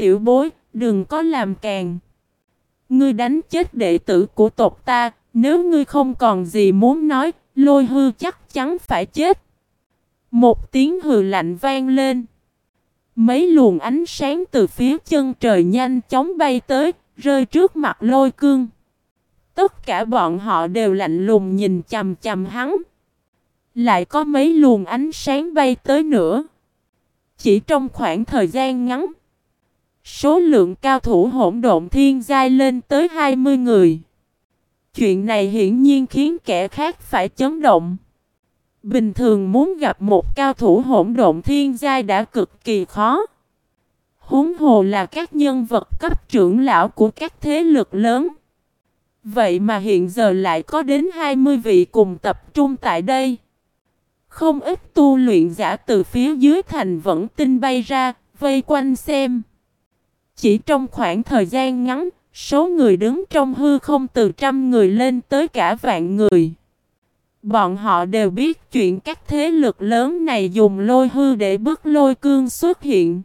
tiểu bối, đừng có làm càng. Ngươi đánh chết đệ tử của tộc ta, nếu ngươi không còn gì muốn nói, lôi hư chắc chắn phải chết. Một tiếng hừ lạnh vang lên. Mấy luồng ánh sáng từ phía chân trời nhanh chóng bay tới, rơi trước mặt lôi cương. Tất cả bọn họ đều lạnh lùng nhìn chầm chầm hắn. Lại có mấy luồng ánh sáng bay tới nữa. Chỉ trong khoảng thời gian ngắn. Số lượng cao thủ hỗn độn thiên giai lên tới 20 người. Chuyện này hiển nhiên khiến kẻ khác phải chấn động. Bình thường muốn gặp một cao thủ hỗn độn thiên giai đã cực kỳ khó. Huống hồ là các nhân vật cấp trưởng lão của các thế lực lớn. Vậy mà hiện giờ lại có đến 20 vị cùng tập trung tại đây. Không ít tu luyện giả từ phía dưới thành vẫn tin bay ra, vây quanh xem. Chỉ trong khoảng thời gian ngắn, số người đứng trong hư không từ trăm người lên tới cả vạn người. Bọn họ đều biết chuyện các thế lực lớn này dùng lôi hư để bức lôi cương xuất hiện.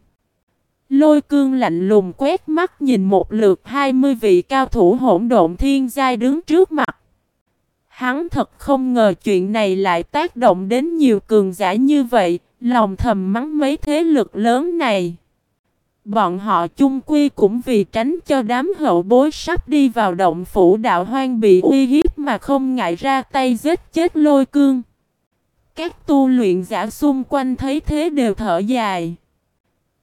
Lôi cương lạnh lùng quét mắt nhìn một lượt 20 vị cao thủ hỗn độn thiên giai đứng trước mặt. Hắn thật không ngờ chuyện này lại tác động đến nhiều cường giả như vậy, lòng thầm mắng mấy thế lực lớn này. Bọn họ chung quy cũng vì tránh cho đám hậu bối sắp đi vào động phủ đạo hoang bị uy hiếp mà không ngại ra tay giết chết lôi cương. Các tu luyện giả xung quanh thấy thế đều thở dài.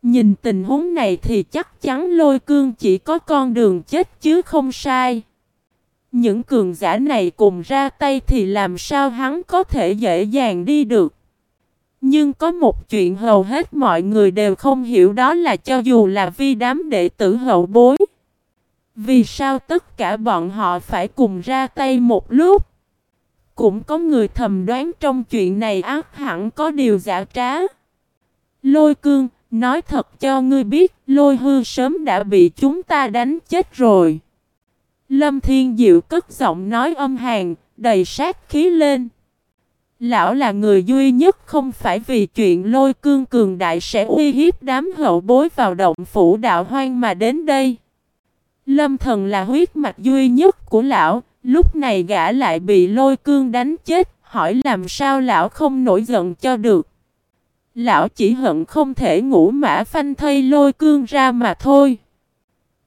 Nhìn tình huống này thì chắc chắn lôi cương chỉ có con đường chết chứ không sai. Những cường giả này cùng ra tay thì làm sao hắn có thể dễ dàng đi được. Nhưng có một chuyện hầu hết mọi người đều không hiểu đó là cho dù là vi đám đệ tử hậu bối. Vì sao tất cả bọn họ phải cùng ra tay một lúc? Cũng có người thầm đoán trong chuyện này ác hẳn có điều giả trá. Lôi cương, nói thật cho ngươi biết, lôi hư sớm đã bị chúng ta đánh chết rồi. Lâm Thiên Diệu cất giọng nói âm hàn, đầy sát khí lên. Lão là người duy nhất không phải vì chuyện lôi cương cường đại sẽ uy hiếp đám hậu bối vào động phủ đạo hoang mà đến đây. Lâm thần là huyết mạch duy nhất của lão, lúc này gã lại bị lôi cương đánh chết, hỏi làm sao lão không nổi giận cho được. Lão chỉ hận không thể ngủ mã phanh thây lôi cương ra mà thôi.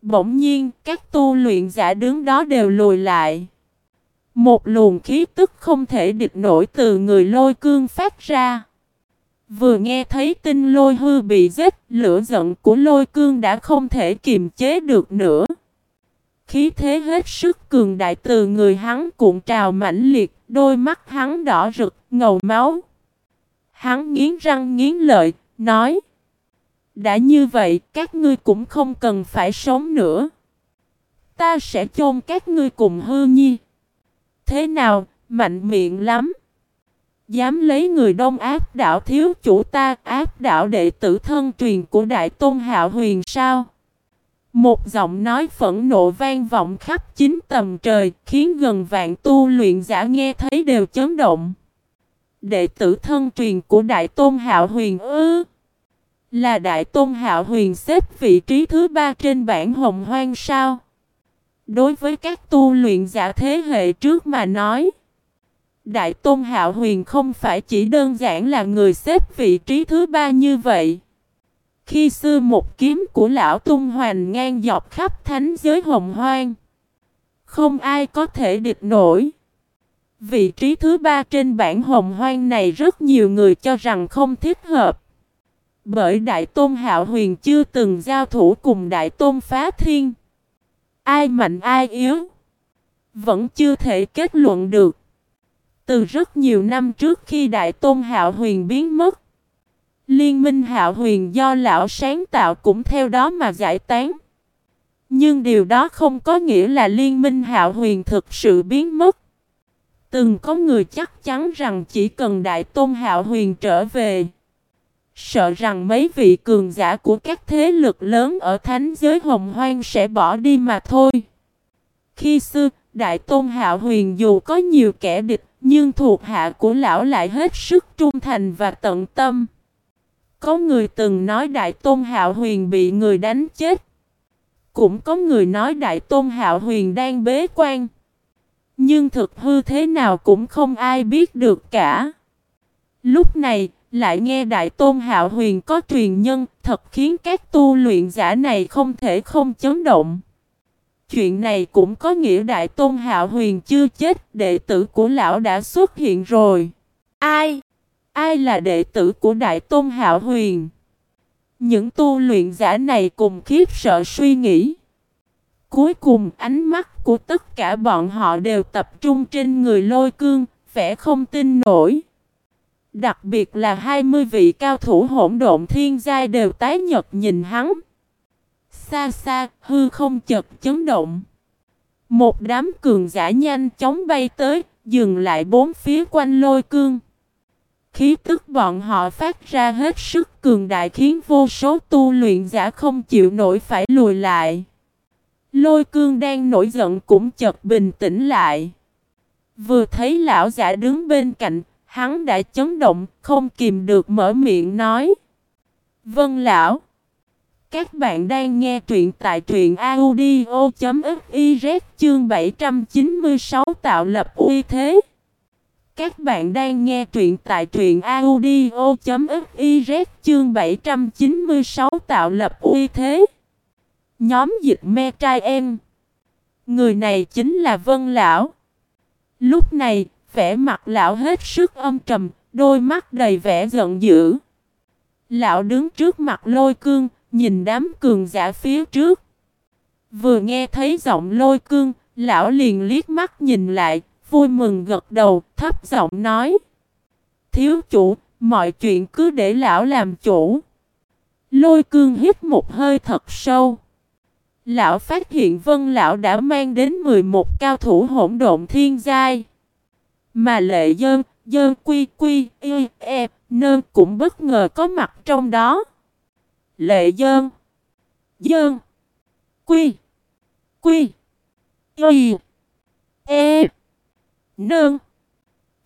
Bỗng nhiên, các tu luyện giả đứng đó đều lùi lại. Một luồng khí tức không thể địch nổi từ người lôi cương phát ra. Vừa nghe thấy tin lôi hư bị giết, lửa giận của lôi cương đã không thể kiềm chế được nữa. Khí thế hết sức cường đại từ người hắn cuộn trào mãnh liệt, đôi mắt hắn đỏ rực, ngầu máu. Hắn nghiến răng nghiến lợi, nói Đã như vậy, các ngươi cũng không cần phải sống nữa. Ta sẽ chôn các ngươi cùng hư nhi. Thế nào, mạnh miệng lắm. Dám lấy người đông áp đảo thiếu chủ ta áp đảo đệ tử thân truyền của Đại Tôn Hạo Huyền sao? Một giọng nói phẫn nộ vang vọng khắp chín tầm trời, khiến gần vạn tu luyện giả nghe thấy đều chấn động. Đệ tử thân truyền của Đại Tôn Hạo Huyền ư? Là Đại Tôn Hạo Huyền xếp vị trí thứ ba trên bảng hồng hoang sao? Đối với các tu luyện giả thế hệ trước mà nói, Đại Tôn Hạo Huyền không phải chỉ đơn giản là người xếp vị trí thứ ba như vậy. Khi xưa một kiếm của lão tung hoành ngang dọc khắp thánh giới hồng hoang. Không ai có thể địch nổi. Vị trí thứ ba trên bảng hồng hoang này rất nhiều người cho rằng không thích hợp. Bởi Đại Tôn Hạo Huyền chưa từng giao thủ cùng Đại Tôn Phá Thiên. Ai mạnh ai yếu? Vẫn chưa thể kết luận được. Từ rất nhiều năm trước khi Đại Tôn Hạo Huyền biến mất, Liên minh Hạo Huyền do lão sáng tạo cũng theo đó mà giải tán. Nhưng điều đó không có nghĩa là Liên minh Hạo Huyền thực sự biến mất. Từng có người chắc chắn rằng chỉ cần Đại Tôn Hạo Huyền trở về, Sợ rằng mấy vị cường giả của các thế lực lớn ở thánh giới hồng hoang sẽ bỏ đi mà thôi. Khi xưa, Đại Tôn Hạo Huyền dù có nhiều kẻ địch, nhưng thuộc hạ của lão lại hết sức trung thành và tận tâm. Có người từng nói Đại Tôn Hạo Huyền bị người đánh chết. Cũng có người nói Đại Tôn Hạo Huyền đang bế quan. Nhưng thực hư thế nào cũng không ai biết được cả. Lúc này, lại nghe Đại Tôn Hạo Huyền có truyền nhân, thật khiến các tu luyện giả này không thể không chấn động. Chuyện này cũng có nghĩa Đại Tôn Hạo Huyền chưa chết, đệ tử của lão đã xuất hiện rồi. Ai? Ai là đệ tử của Đại Tôn Hạo Huyền? Những tu luyện giả này cùng khiếp sợ suy nghĩ. Cuối cùng ánh mắt của tất cả bọn họ đều tập trung trên người lôi cương, vẻ không tin nổi. Đặc biệt là 20 vị cao thủ hỗn độn thiên giai đều tái nhật nhìn hắn. Xa xa, hư không chật chấn động. Một đám cường giả nhanh chóng bay tới, dừng lại bốn phía quanh lôi cương. Khí tức bọn họ phát ra hết sức cường đại khiến vô số tu luyện giả không chịu nổi phải lùi lại. Lôi cương đang nổi giận cũng chợt bình tĩnh lại. Vừa thấy lão giả đứng bên cạnh, hắn đã chấn động, không kìm được mở miệng nói. Vâng lão. Các bạn đang nghe truyện tại truyện audio.fiz chương 796 tạo lập uy thế. Các bạn đang nghe truyện tại truyện audio.fiz chương 796 tạo lập uy thế. Nhóm dịch me trai em. Người này chính là Vân Lão. Lúc này, vẻ mặt lão hết sức âm trầm, đôi mắt đầy vẻ giận dữ. Lão đứng trước mặt lôi cương, nhìn đám cường giả phía trước. Vừa nghe thấy giọng lôi cương, lão liền liếc mắt nhìn lại, vui mừng gật đầu, thấp giọng nói. Thiếu chủ, mọi chuyện cứ để lão làm chủ. Lôi cương hít một hơi thật sâu. Lão phát hiện vân lão đã mang đến 11 cao thủ hỗn độn thiên giai. Mà lệ dơn, dơn quy quy, y, e, nơn cũng bất ngờ có mặt trong đó. Lệ dơn, dơn, quy, quy, y, e, nơn.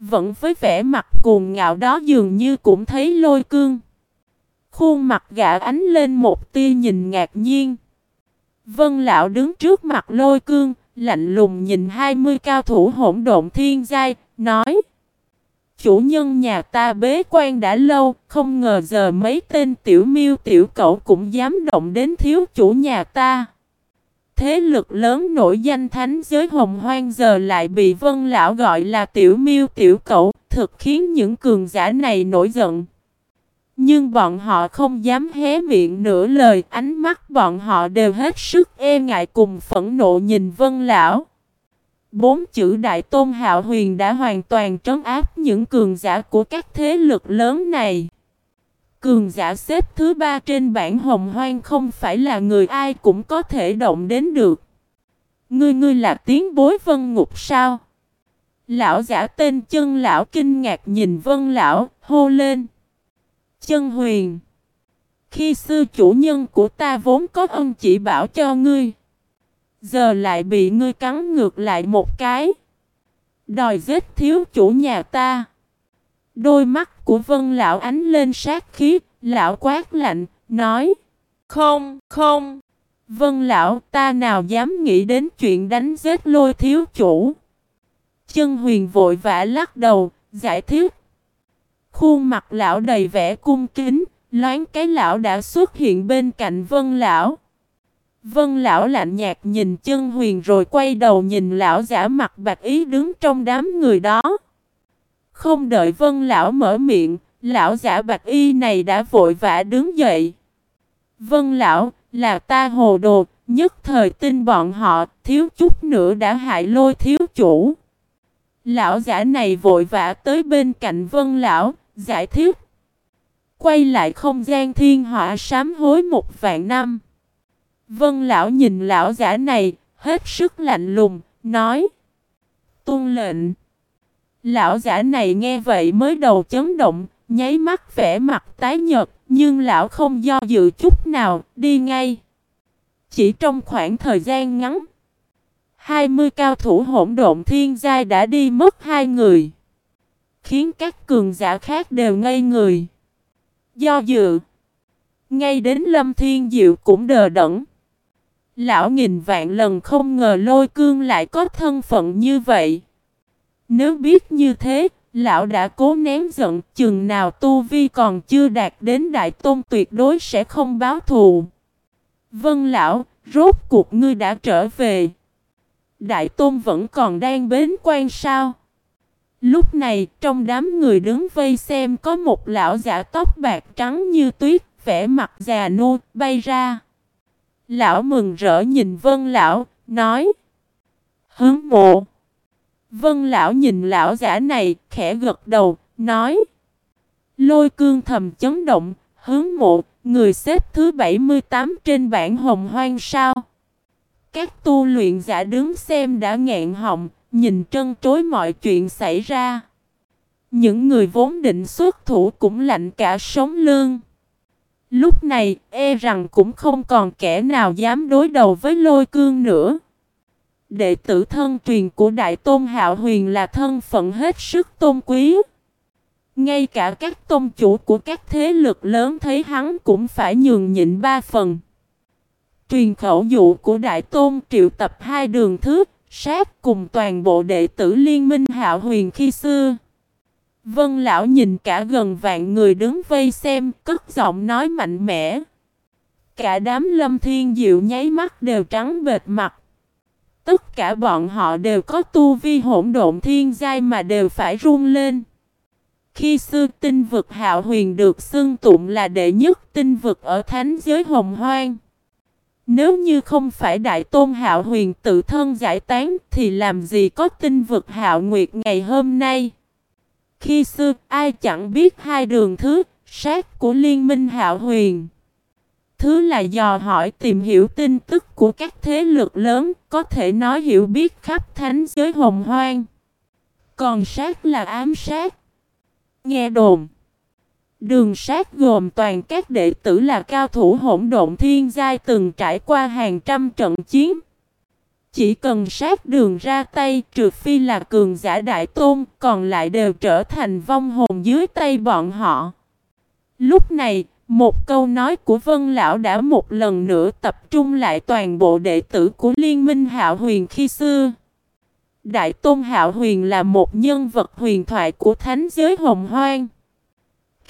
Vẫn với vẻ mặt cuồng ngạo đó dường như cũng thấy lôi cương. Khuôn mặt gã ánh lên một tia nhìn ngạc nhiên. Vân lão đứng trước mặt lôi cương, lạnh lùng nhìn 20 cao thủ hỗn độn thiên giai, nói Chủ nhân nhà ta bế quan đã lâu, không ngờ giờ mấy tên tiểu miêu tiểu cậu cũng dám động đến thiếu chủ nhà ta. Thế lực lớn nổi danh thánh giới hồng hoang giờ lại bị vân lão gọi là tiểu miêu tiểu cậu, thực khiến những cường giả này nổi giận. Nhưng bọn họ không dám hé miệng nửa lời, ánh mắt bọn họ đều hết sức e ngại cùng phẫn nộ nhìn vân lão. Bốn chữ Đại Tôn Hạo Huyền đã hoàn toàn trấn áp những cường giả của các thế lực lớn này. Cường giả xếp thứ ba trên bảng hồng hoang không phải là người ai cũng có thể động đến được. Ngươi ngươi là tiếng bối vân ngục sao? Lão giả tên chân lão kinh ngạc nhìn vân lão, hô lên. Chân huyền. Khi sư chủ nhân của ta vốn có ân chỉ bảo cho ngươi. Giờ lại bị ngươi cắn ngược lại một cái. Đòi giết thiếu chủ nhà ta. Đôi mắt của vân lão ánh lên sát khí, lão quát lạnh, nói. Không, không. Vân lão ta nào dám nghĩ đến chuyện đánh giết lôi thiếu chủ. Chân huyền vội vã lắc đầu, giải thích. Khuôn mặt lão đầy vẻ cung kính, loáng cái lão đã xuất hiện bên cạnh vân lão. Vân lão lạnh nhạt nhìn chân huyền rồi quay đầu nhìn lão giả mặt bạc ý đứng trong đám người đó. Không đợi vân lão mở miệng, lão giả bạc y này đã vội vã đứng dậy. Vân lão, là ta hồ đồ, nhất thời tin bọn họ, thiếu chút nữa đã hại lôi thiếu chủ. Lão giả này vội vã tới bên cạnh vân lão, giải thích. Quay lại không gian thiên họa sám hối một vạn năm. Vân lão nhìn lão giả này, hết sức lạnh lùng, nói. Tuân lệnh. Lão giả này nghe vậy mới đầu chấn động, nháy mắt vẻ mặt tái nhợt, nhưng lão không do dự chút nào, đi ngay. Chỉ trong khoảng thời gian ngắn, 20 cao thủ hỗn độn thiên giai đã đi mất hai người, khiến các cường giả khác đều ngây người. Do dự, Ngay đến Lâm Thiên Diệu cũng đờ đẫn. Lão nghìn vạn lần không ngờ lôi cương lại có thân phận như vậy. Nếu biết như thế, lão đã cố nén giận chừng nào tu vi còn chưa đạt đến đại tôn tuyệt đối sẽ không báo thù. Vân lão, rốt cuộc ngươi đã trở về. Đại tôn vẫn còn đang bến quan sao? Lúc này, trong đám người đứng vây xem có một lão giả tóc bạc trắng như tuyết, vẻ mặt già nua, bay ra. Lão mừng rỡ nhìn vân lão, nói. Hướng mộ. Vân lão nhìn lão giả này, khẽ gật đầu, nói. Lôi cương thầm chấn động, hướng mộ, người xếp thứ 78 trên bảng hồng hoang sao. Các tu luyện giả đứng xem đã ngẹn họng, nhìn trân trối mọi chuyện xảy ra. Những người vốn định xuất thủ cũng lạnh cả sống lương. Lúc này, e rằng cũng không còn kẻ nào dám đối đầu với lôi cương nữa. Đệ tử thân truyền của Đại Tôn Hạo Huyền là thân phận hết sức tôn quý. Ngay cả các tôn chủ của các thế lực lớn thấy hắn cũng phải nhường nhịn ba phần. Truyền khẩu dụ của Đại Tôn triệu tập hai đường thước, sát cùng toàn bộ đệ tử liên minh Hạo Huyền khi xưa. Vân lão nhìn cả gần vạn người đứng vây xem, cất giọng nói mạnh mẽ. Cả đám lâm thiên diệu nháy mắt đều trắng bệt mặt. Tất cả bọn họ đều có tu vi hỗn độn thiên giai mà đều phải run lên. Khi sư tinh vực hạo huyền được xưng tụng là đệ nhất tinh vực ở thánh giới hồng hoang. Nếu như không phải đại tôn hạo huyền tự thân giải tán thì làm gì có tinh vực hạo nguyệt ngày hôm nay. Khi xưa, ai chẳng biết hai đường thứ, sát của liên minh hạo huyền. Thứ là dò hỏi tìm hiểu tin tức của các thế lực lớn, có thể nói hiểu biết khắp thánh giới hồng hoang. Còn sát là ám sát. Nghe đồn. Đường sát gồm toàn các đệ tử là cao thủ hỗn độn thiên giai từng trải qua hàng trăm trận chiến. Chỉ cần sát đường ra tay trừ phi là cường giả đại tôn, còn lại đều trở thành vong hồn dưới tay bọn họ. Lúc này, một câu nói của Vân Lão đã một lần nữa tập trung lại toàn bộ đệ tử của Liên minh Hạo Huyền khi xưa. Đại Tôn Hạo Huyền là một nhân vật huyền thoại của thánh giới hồng hoang.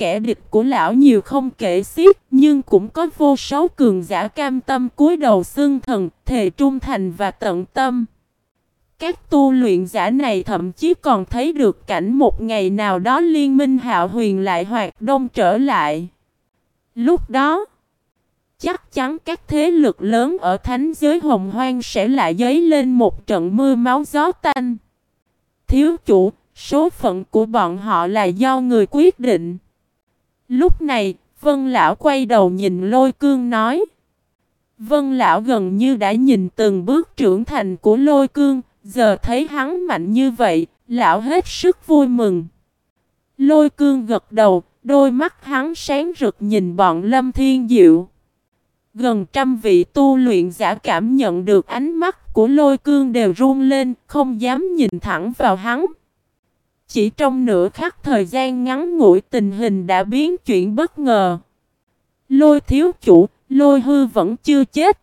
Kẻ địch của lão nhiều không kể xiết, nhưng cũng có vô số cường giả cam tâm cúi đầu xưng thần, thề trung thành và tận tâm. Các tu luyện giả này thậm chí còn thấy được cảnh một ngày nào đó liên minh hạo huyền lại hoạt đông trở lại. Lúc đó, chắc chắn các thế lực lớn ở thánh giới hồng hoang sẽ lại dấy lên một trận mưa máu gió tanh. Thiếu chủ, số phận của bọn họ là do người quyết định. Lúc này, Vân Lão quay đầu nhìn lôi cương nói. Vân Lão gần như đã nhìn từng bước trưởng thành của lôi cương, giờ thấy hắn mạnh như vậy, Lão hết sức vui mừng. Lôi cương gật đầu, đôi mắt hắn sáng rực nhìn bọn Lâm Thiên Diệu. Gần trăm vị tu luyện giả cảm nhận được ánh mắt của lôi cương đều run lên, không dám nhìn thẳng vào hắn. Chỉ trong nửa khắc thời gian ngắn ngủi tình hình đã biến chuyển bất ngờ. Lôi thiếu chủ, lôi hư vẫn chưa chết.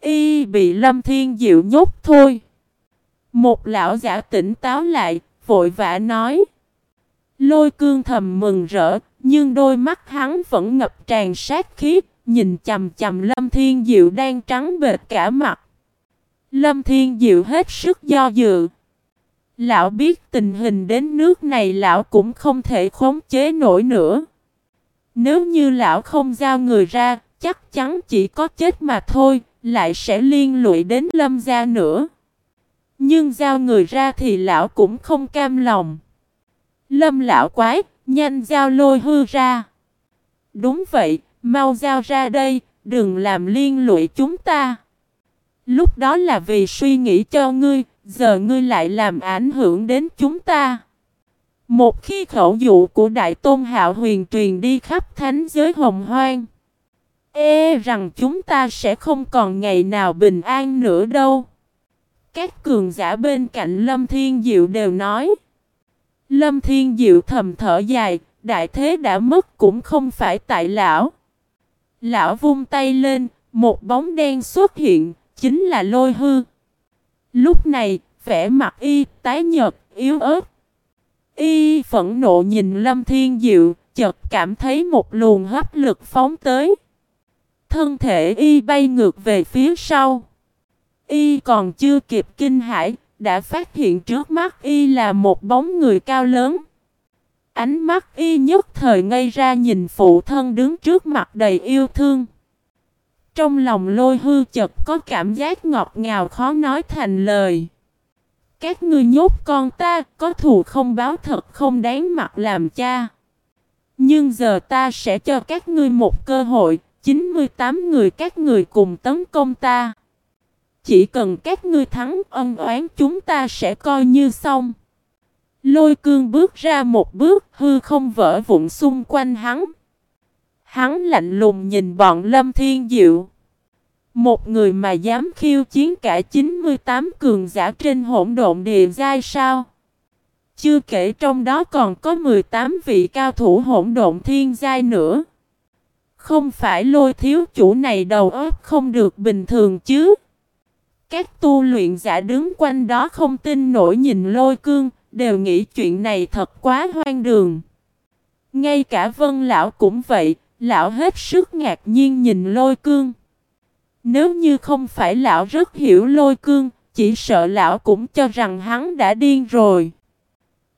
Y bị lâm thiên diệu nhốt thôi. Một lão giả tỉnh táo lại, vội vã nói. Lôi cương thầm mừng rỡ, nhưng đôi mắt hắn vẫn ngập tràn sát khí, nhìn chầm chầm Lâm Thiên Diệu đang trắng bệt cả mặt. Lâm Thiên Diệu hết sức do dự. Lão biết tình hình đến nước này lão cũng không thể khống chế nổi nữa. Nếu như lão không giao người ra, chắc chắn chỉ có chết mà thôi, lại sẽ liên lụy đến lâm gia nữa. Nhưng giao người ra thì lão cũng không cam lòng. Lâm lão quái, nhanh giao lôi hư ra. Đúng vậy, mau giao ra đây, đừng làm liên lụy chúng ta. Lúc đó là vì suy nghĩ cho ngươi, giờ ngươi lại làm ảnh hưởng đến chúng ta. Một khi khẩu dụ của Đại Tôn Hạo huyền truyền đi khắp thánh giới hồng hoang, e rằng chúng ta sẽ không còn ngày nào bình an nữa đâu. Các cường giả bên cạnh Lâm Thiên Diệu đều nói. Lâm Thiên Diệu thầm thở dài, đại thế đã mất cũng không phải tại lão. Lão vung tay lên, một bóng đen xuất hiện, chính là lôi hư. Lúc này, vẻ mặt y tái nhợt, yếu ớt. Y phẫn nộ nhìn Lâm Thiên Diệu, chợt cảm thấy một luồng hấp lực phóng tới. Thân thể y bay ngược về phía sau. Y còn chưa kịp kinh hãi, đã phát hiện trước mắt y là một bóng người cao lớn. Ánh mắt y nhất thời ngây ra nhìn phụ thân đứng trước mặt đầy yêu thương. Trong lòng lôi hư chật có cảm giác ngọt ngào khó nói thành lời. Các ngươi nhốt con ta, có thù không báo thật không đáng mặt làm cha. Nhưng giờ ta sẽ cho các ngươi một cơ hội, 98 người các người cùng tấn công ta. Chỉ cần các ngươi thắng ân oán chúng ta sẽ coi như xong. Lôi cương bước ra một bước hư không vỡ vụn xung quanh hắn. Hắn lạnh lùng nhìn bọn Lâm Thiên Diệu. Một người mà dám khiêu chiến cả 98 cường giả trên hỗn độn địa giai sao? Chưa kể trong đó còn có 18 vị cao thủ hỗn độn thiên giai nữa. Không phải lôi thiếu chủ này đầu óc không được bình thường chứ? Các tu luyện giả đứng quanh đó không tin nổi nhìn lôi cương, đều nghĩ chuyện này thật quá hoang đường. Ngay cả vân lão cũng vậy, lão hết sức ngạc nhiên nhìn lôi cương. Nếu như không phải lão rất hiểu lôi cương, chỉ sợ lão cũng cho rằng hắn đã điên rồi.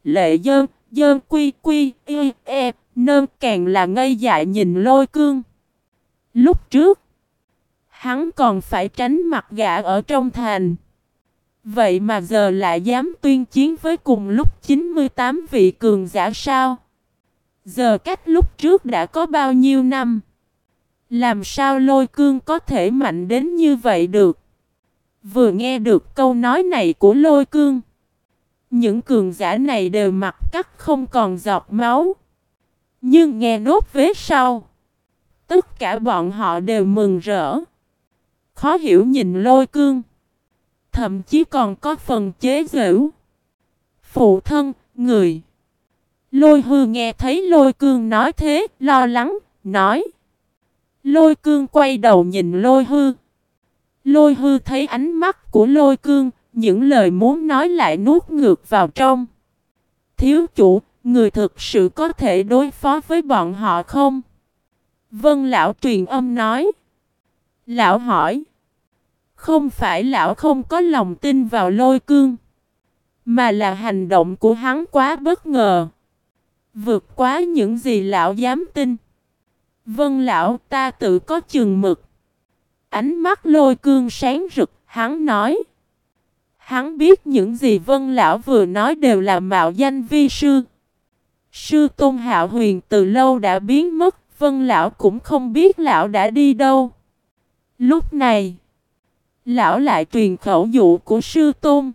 Lệ dơn, dơn quy quy, y, e, nơn càng là ngây dại nhìn lôi cương. Lúc trước, hắn còn phải tránh mặt gã ở trong thành. Vậy mà giờ lại dám tuyên chiến với cùng lúc 98 vị cường giả sao? Giờ cách lúc trước đã có bao nhiêu năm? Làm sao lôi cương có thể mạnh đến như vậy được? Vừa nghe được câu nói này của lôi cương. Những cường giả này đều mặt cắt không còn giọt máu. Nhưng nghe nốt vế sau. Tất cả bọn họ đều mừng rỡ. Khó hiểu nhìn lôi cương. Thậm chí còn có phần chế giễu. Phụ thân, người. Lôi hư nghe thấy lôi cương nói thế, lo lắng, nói. Lôi cương quay đầu nhìn lôi hư. Lôi hư thấy ánh mắt của lôi cương, những lời muốn nói lại nuốt ngược vào trong. Thiếu chủ, người thực sự có thể đối phó với bọn họ không? Vân lão truyền âm nói. Lão hỏi. Không phải lão không có lòng tin vào lôi cương. Mà là hành động của hắn quá bất ngờ. Vượt quá những gì lão dám tin. Vân lão ta tự có chừng mực. Ánh mắt lôi cương sáng rực, hắn nói. Hắn biết những gì vân lão vừa nói đều là mạo danh vi sư. Sư Tôn Hạo Huyền từ lâu đã biến mất, vân lão cũng không biết lão đã đi đâu. Lúc này, lão lại truyền khẩu dụ của sư Tôn.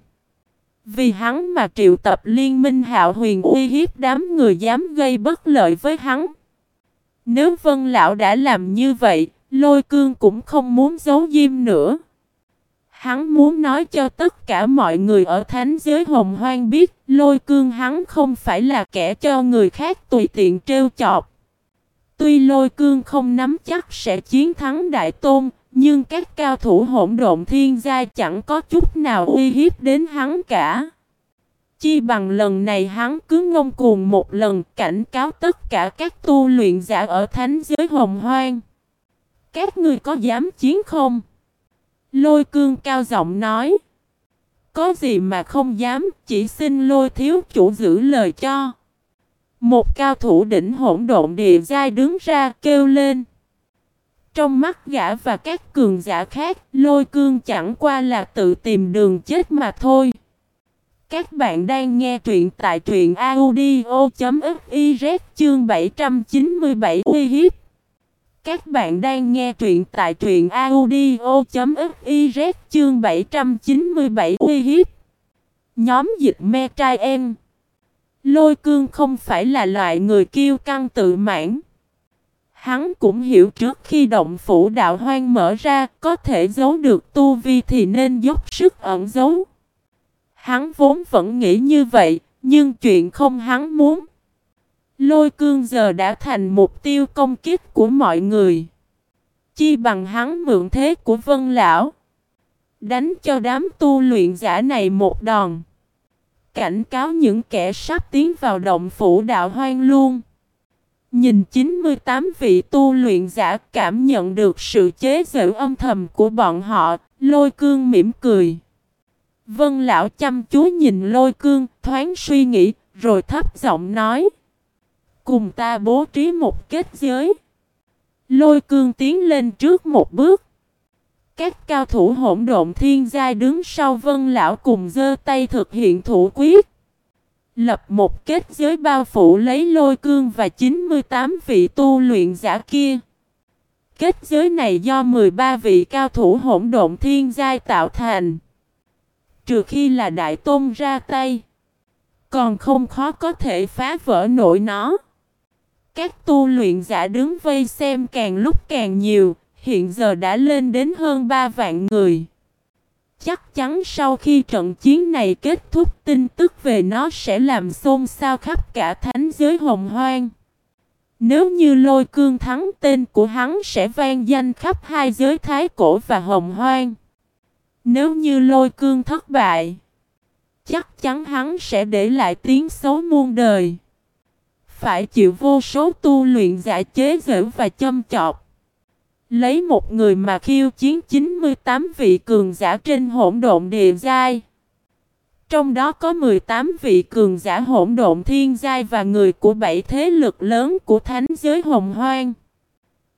Vì hắn mà triệu tập liên minh Hạo Huyền uy hiếp đám người dám gây bất lợi với hắn. Nếu vân lão đã làm như vậy, lôi cương cũng không muốn giấu diêm nữa. Hắn muốn nói cho tất cả mọi người ở thánh giới hồng hoang biết lôi cương hắn không phải là kẻ cho người khác tùy tiện trêu chọc. Tuy lôi cương không nắm chắc sẽ chiến thắng đại tôn, nhưng các cao thủ hỗn độn thiên giai chẳng có chút nào uy hiếp đến hắn cả. Chi bằng lần này hắn cứ ngông cuồng một lần cảnh cáo tất cả các tu luyện giả ở thánh giới hồng hoang. Các ngươi có dám chiến không? Lôi cương cao giọng nói. Có gì mà không dám, chỉ xin lôi thiếu chủ giữ lời cho. Một cao thủ đỉnh hỗn độn địa giai đứng ra kêu lên. Trong mắt gã và các cường giả khác, lôi cương chẳng qua là tự tìm đường chết mà thôi. Các bạn đang nghe truyện tại truyện audio.fiz chương 797 uy hiếp. Các bạn đang nghe truyện tại truyện audio.fiz chương 797 uy hiếp. Nhóm dịch me trai em. Lôi cương không phải là loại người kiêu căng tự mãn. Hắn cũng hiểu trước khi động phủ đạo hoang mở ra có thể giấu được tu vi thì nên dốc sức ẩn giấu. Hắn vốn vẫn nghĩ như vậy, nhưng chuyện không hắn muốn. Lôi cương giờ đã thành mục tiêu công kích của mọi người. Chi bằng hắn mượn thế của vân lão. Đánh cho đám tu luyện giả này một đòn. Cảnh cáo những kẻ sắp tiến vào động phủ đạo hoang luôn. Nhìn 98 vị tu luyện giả cảm nhận được sự chế giễu âm thầm của bọn họ, lôi cương mỉm cười. Vân lão chăm chú nhìn lôi cương, thoáng suy nghĩ, rồi thấp giọng nói. Cùng ta bố trí một kết giới. Lôi cương tiến lên trước một bước. Các cao thủ hỗn độn thiên giai đứng sau vân lão cùng giơ tay thực hiện thủ quyết. Lập một kết giới bao phủ lấy lôi cương và 98 vị tu luyện giả kia. Kết giới này do 13 vị cao thủ hỗn độn thiên giai tạo thành. Trừ khi là đại tôn ra tay. Còn không khó có thể phá vỡ nổi nó. Các tu luyện giả đứng vây xem càng lúc càng nhiều, hiện giờ đã lên đến hơn 3 vạn người. Chắc chắn sau khi trận chiến này kết thúc tin tức về nó sẽ làm xôn xao khắp cả thánh giới hồng hoang. Nếu như lôi cương thắng tên của hắn sẽ vang danh khắp hai giới thái cổ và hồng hoang. Nếu như lôi cương thất bại, chắc chắn hắn sẽ để lại tiếng xấu muôn đời. Phải chịu vô số tu luyện giả chế giễu và châm chọc. Lấy một người mà khiêu chiến 98 vị cường giả trên hỗn độn địa giai. Trong đó có 18 vị cường giả hỗn độn thiên giai và người của bảy thế lực lớn của thánh giới hồng hoang.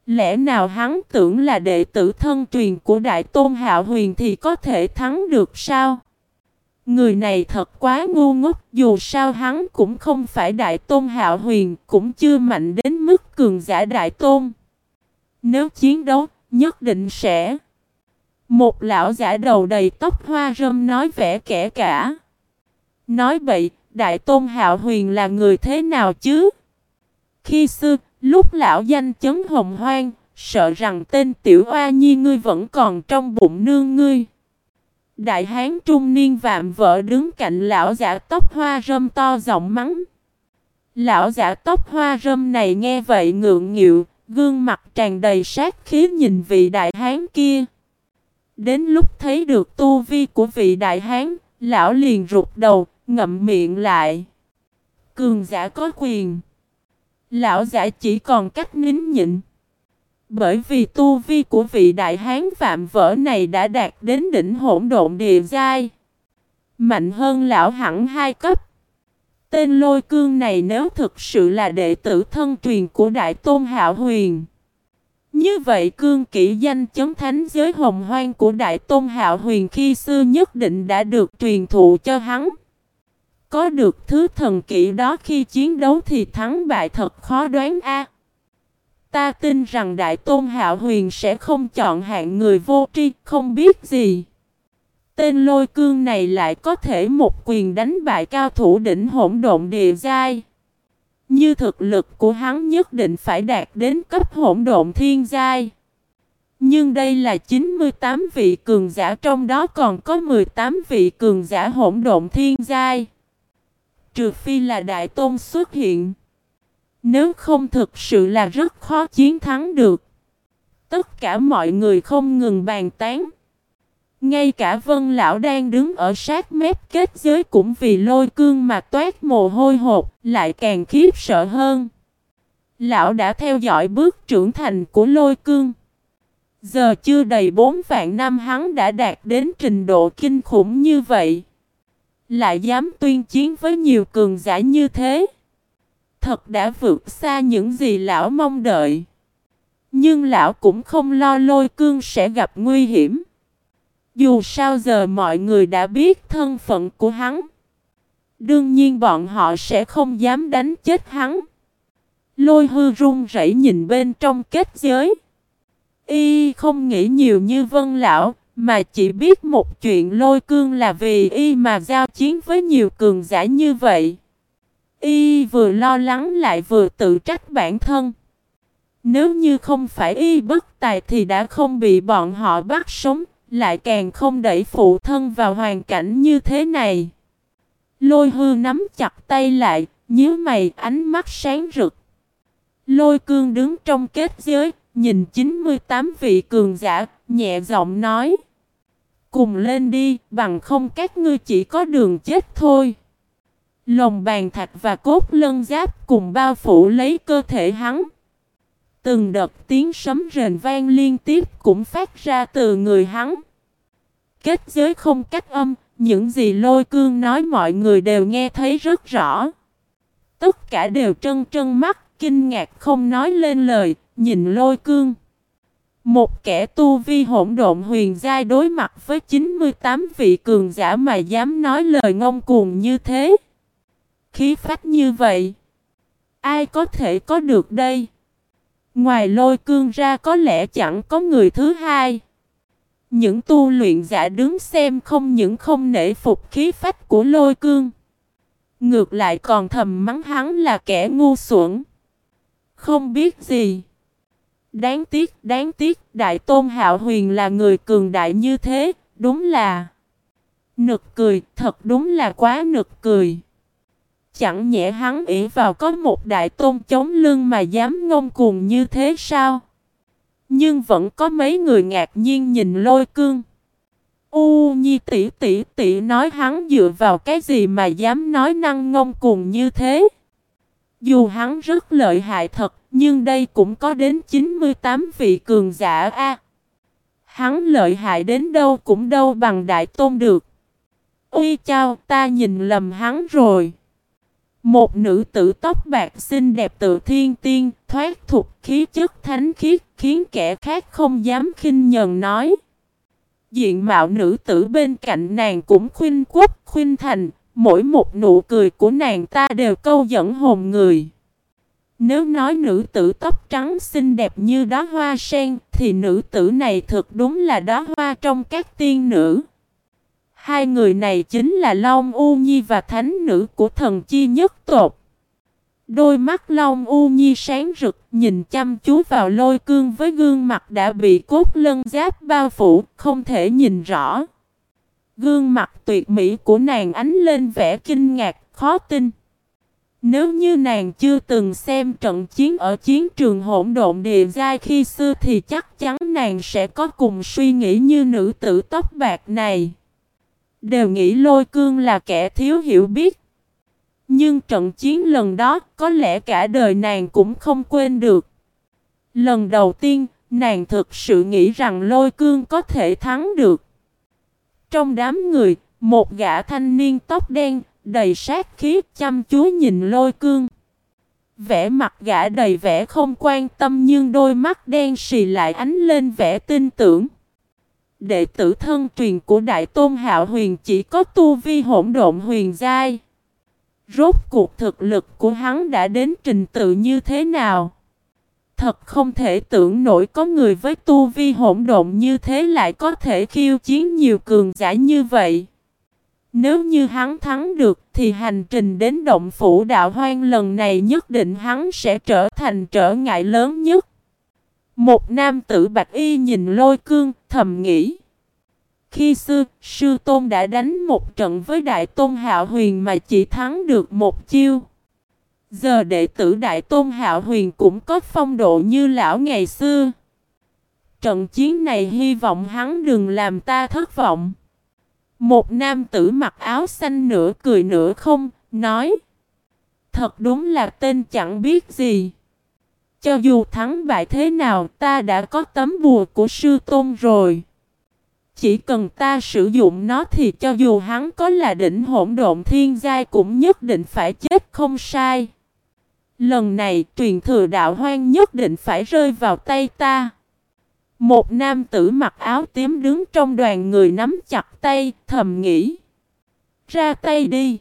Lẽ nào hắn tưởng là đệ tử thân truyền của Đại Tôn Hạo Huyền thì có thể thắng được sao? Người này thật quá ngu ngốc, dù sao hắn cũng không phải Đại Tôn Hạo Huyền, cũng chưa mạnh đến mức cường giả Đại Tôn. Nếu chiến đấu, nhất định sẽ. Một lão giả đầu đầy tóc hoa râm nói vẻ kẻ cả. Nói bậy, Đại Tôn Hạo Huyền là người thế nào chứ? Khi xưa, lúc lão danh chấn hồng hoang, sợ rằng tên tiểu oa nhi ngươi vẫn còn trong bụng nương ngươi. Đại hán trung niên vạm vỡ đứng cạnh lão giả tóc hoa râm to giọng mắng. Lão giả tóc hoa râm này nghe vậy ngượng nghịu, gương mặt tràn đầy sát khí nhìn vị đại hán kia. Đến lúc thấy được tu vi của vị đại hán, lão liền rụt đầu, ngậm miệng lại. Cường giả có quyền. Lão giả chỉ còn cách nín nhịn. Bởi vì tu vi của vị đại hán phạm vỡ này đã đạt đến đỉnh hỗn độn địa giai. Mạnh hơn lão hẳn hai cấp. Tên lôi cương này nếu thực sự là đệ tử thân truyền của Đại Tôn Hạo Huyền. Như vậy cương kỹ danh chấm thánh giới hồng hoang của Đại Tôn Hạo Huyền khi xưa nhất định đã được truyền thụ cho hắn. Có được thứ thần kỹ đó khi chiến đấu thì thắng bại thật khó đoán a. Ta tin rằng Đại Tôn Hạo Huyền sẽ không chọn hạng người vô tri, không biết gì. Tên lôi cương này lại có thể một quyền đánh bại cao thủ đỉnh hỗn độn địa giai. Như thực lực của hắn nhất định phải đạt đến cấp hỗn độn thiên giai. Nhưng đây là 98 vị cường giả, trong đó còn có 18 vị cường giả hỗn độn thiên giai. Trừ phi là đại tôn xuất hiện. Nếu không thực sự là rất khó chiến thắng được. Tất cả mọi người không ngừng bàn tán. Ngay cả vân lão đang đứng ở sát mép kết giới cũng vì lôi cương mà toát mồ hôi hột, lại càng khiếp sợ hơn. Lão đã theo dõi bước trưởng thành của lôi cương. Giờ chưa đầy bốn vạn năm hắn đã đạt đến trình độ kinh khủng như vậy. Lại dám tuyên chiến với nhiều cường giả như thế. Thật đã vượt xa những gì lão mong đợi. Nhưng lão cũng không lo lôi cương sẽ gặp nguy hiểm. Dù sao giờ mọi người đã biết thân phận của hắn. Đương nhiên bọn họ sẽ không dám đánh chết hắn. Lôi hư run rẩy nhìn bên trong kết giới. Y không nghĩ nhiều như vân lão, mà chỉ biết một chuyện lôi cương là vì y mà giao chiến với nhiều cường giả như vậy. Y vừa lo lắng lại vừa tự trách bản thân. Nếu như không phải y bất tài thì đã không bị bọn họ bắt sống, lại càng không đẩy phụ thân vào hoàn cảnh như thế này. Lôi hư nắm chặt tay lại, nhíu mày ánh mắt sáng rực. Lôi cương đứng trong kết giới, nhìn 98 vị cường giả, nhẹ giọng nói. Cùng lên đi, bằng không các ngươi chỉ có đường chết thôi. Lồng bàn thạch và cốt lân giáp cùng bao phủ lấy cơ thể hắn. Từng đợt tiếng sấm rền vang liên tiếp cũng phát ra từ người hắn. Kết giới không cách âm, những gì lôi cương nói mọi người đều nghe thấy rất rõ. Tất cả đều trân trân mắt, kinh ngạc không nói lên lời, nhìn lôi cương. Một kẻ tu vi hỗn độn huyền giai đối mặt với 98 vị cường giả mà dám nói lời ngông cuồng như thế. Khí phách như vậy. Ai có thể có được đây? Ngoài lôi cương ra có lẽ chẳng có người thứ hai. Những tu luyện giả đứng xem không những không nể phục khí phách của lôi cương. Ngược lại còn thầm mắng hắn là kẻ ngu xuẩn. Không biết gì. Đáng tiếc, đáng tiếc, Đại Tôn Hạo Huyền là người cường đại như thế, đúng là... Nực cười, thật đúng là quá nực cười. Chẳng nhẽ hắn ỷ vào có một đại tôn chống lưng mà dám ngông cuồng như thế sao? Nhưng vẫn có mấy người ngạc nhiên nhìn lôi cương. U Nhi tỷ tỷ tỷ nói hắn dựa vào cái gì mà dám nói năng ngông cuồng như thế? Dù hắn rất lợi hại thật, nhưng đây cũng có đến 98 vị cường giả a. hắn lợi hại đến đâu cũng đâu bằng đại tôn được. Ui chao, ta nhìn lầm hắn rồi. Một nữ tử tóc bạc xinh đẹp tự thiên tiên, thoát thuộc khí chất thánh khiết, khiến kẻ khác không dám khinh nhờn nói. Diện mạo nữ tử bên cạnh nàng cũng khuyên quốc, khuyên thành, mỗi một nụ cười của nàng ta đều câu dẫn hồn người. Nếu nói nữ tử tóc trắng xinh đẹp như đóa hoa sen, thì nữ tử này thật đúng là đóa hoa trong các tiên nữ. Hai người này chính là Long U Nhi và thánh nữ của thần chi nhất tột. Đôi mắt Long U Nhi sáng rực, nhìn chăm chú vào lôi cương với gương mặt đã bị cốt lân giáp bao phủ, không thể nhìn rõ. Gương mặt tuyệt mỹ của nàng ánh lên vẻ kinh ngạc, khó tin. Nếu như nàng chưa từng xem trận chiến ở chiến trường hỗn độn địa giai khi xưa thì chắc chắn nàng sẽ có cùng suy nghĩ như nữ tử tóc bạc này. Đều nghĩ lôi cương là kẻ thiếu hiểu biết. Nhưng trận chiến lần đó có lẽ cả đời nàng cũng không quên được. Lần đầu tiên, nàng thực sự nghĩ rằng lôi cương có thể thắng được. Trong đám người, một gã thanh niên tóc đen, đầy sát khí chăm chú nhìn lôi cương. Vẻ mặt gã đầy vẻ không quan tâm nhưng đôi mắt đen xì lại ánh lên vẻ tin tưởng đệ tử thân truyền của Đại Tôn Hạo Huyền chỉ có tu vi hỗn độn huyền giai. Rốt cuộc thực lực của hắn đã đến trình tự như thế nào? Thật không thể tưởng nổi có người với tu vi hỗn độn như thế lại có thể khiêu chiến nhiều cường giả như vậy. Nếu như hắn thắng được thì hành trình đến động phủ đạo hoang lần này nhất định hắn sẽ trở thành trở ngại lớn nhất. Một nam tử bạch y nhìn lôi cương, thầm nghĩ. Khi xưa, sư tôn đã đánh một trận với đại tôn hạo huyền mà chỉ thắng được một chiêu. Giờ đệ tử đại tôn hạo huyền cũng có phong độ như lão ngày xưa. Trận chiến này hy vọng hắn đừng làm ta thất vọng. Một nam tử mặc áo xanh nửa cười nửa không, nói. Thật đúng là tên chẳng biết gì. Cho dù thắng bại thế nào ta đã có tấm bùa của sư tôn rồi. Chỉ cần ta sử dụng nó thì cho dù hắn có là đỉnh hỗn độn thiên giai cũng nhất định phải chết không sai. Lần này truyền thừa đạo hoang nhất định phải rơi vào tay ta. Một nam tử mặc áo tím đứng trong đoàn người nắm chặt tay, thầm nghĩ. Ra tay đi.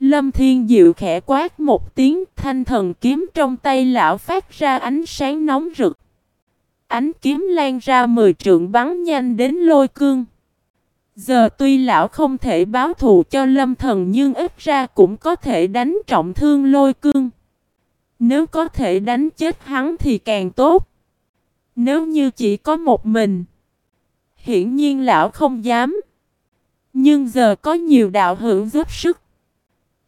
Lâm Thiên Diệu khẽ quát một tiếng, thanh thần kiếm trong tay lão phát ra ánh sáng nóng rực. Ánh kiếm lan ra mười trượng bắn nhanh đến lôi cương. Giờ tuy lão không thể báo thù cho lâm thần nhưng ít ra cũng có thể đánh trọng thương lôi cương. Nếu có thể đánh chết hắn thì càng tốt. Nếu như chỉ có một mình. Hiển nhiên lão không dám. Nhưng giờ có nhiều đạo hữu giúp sức.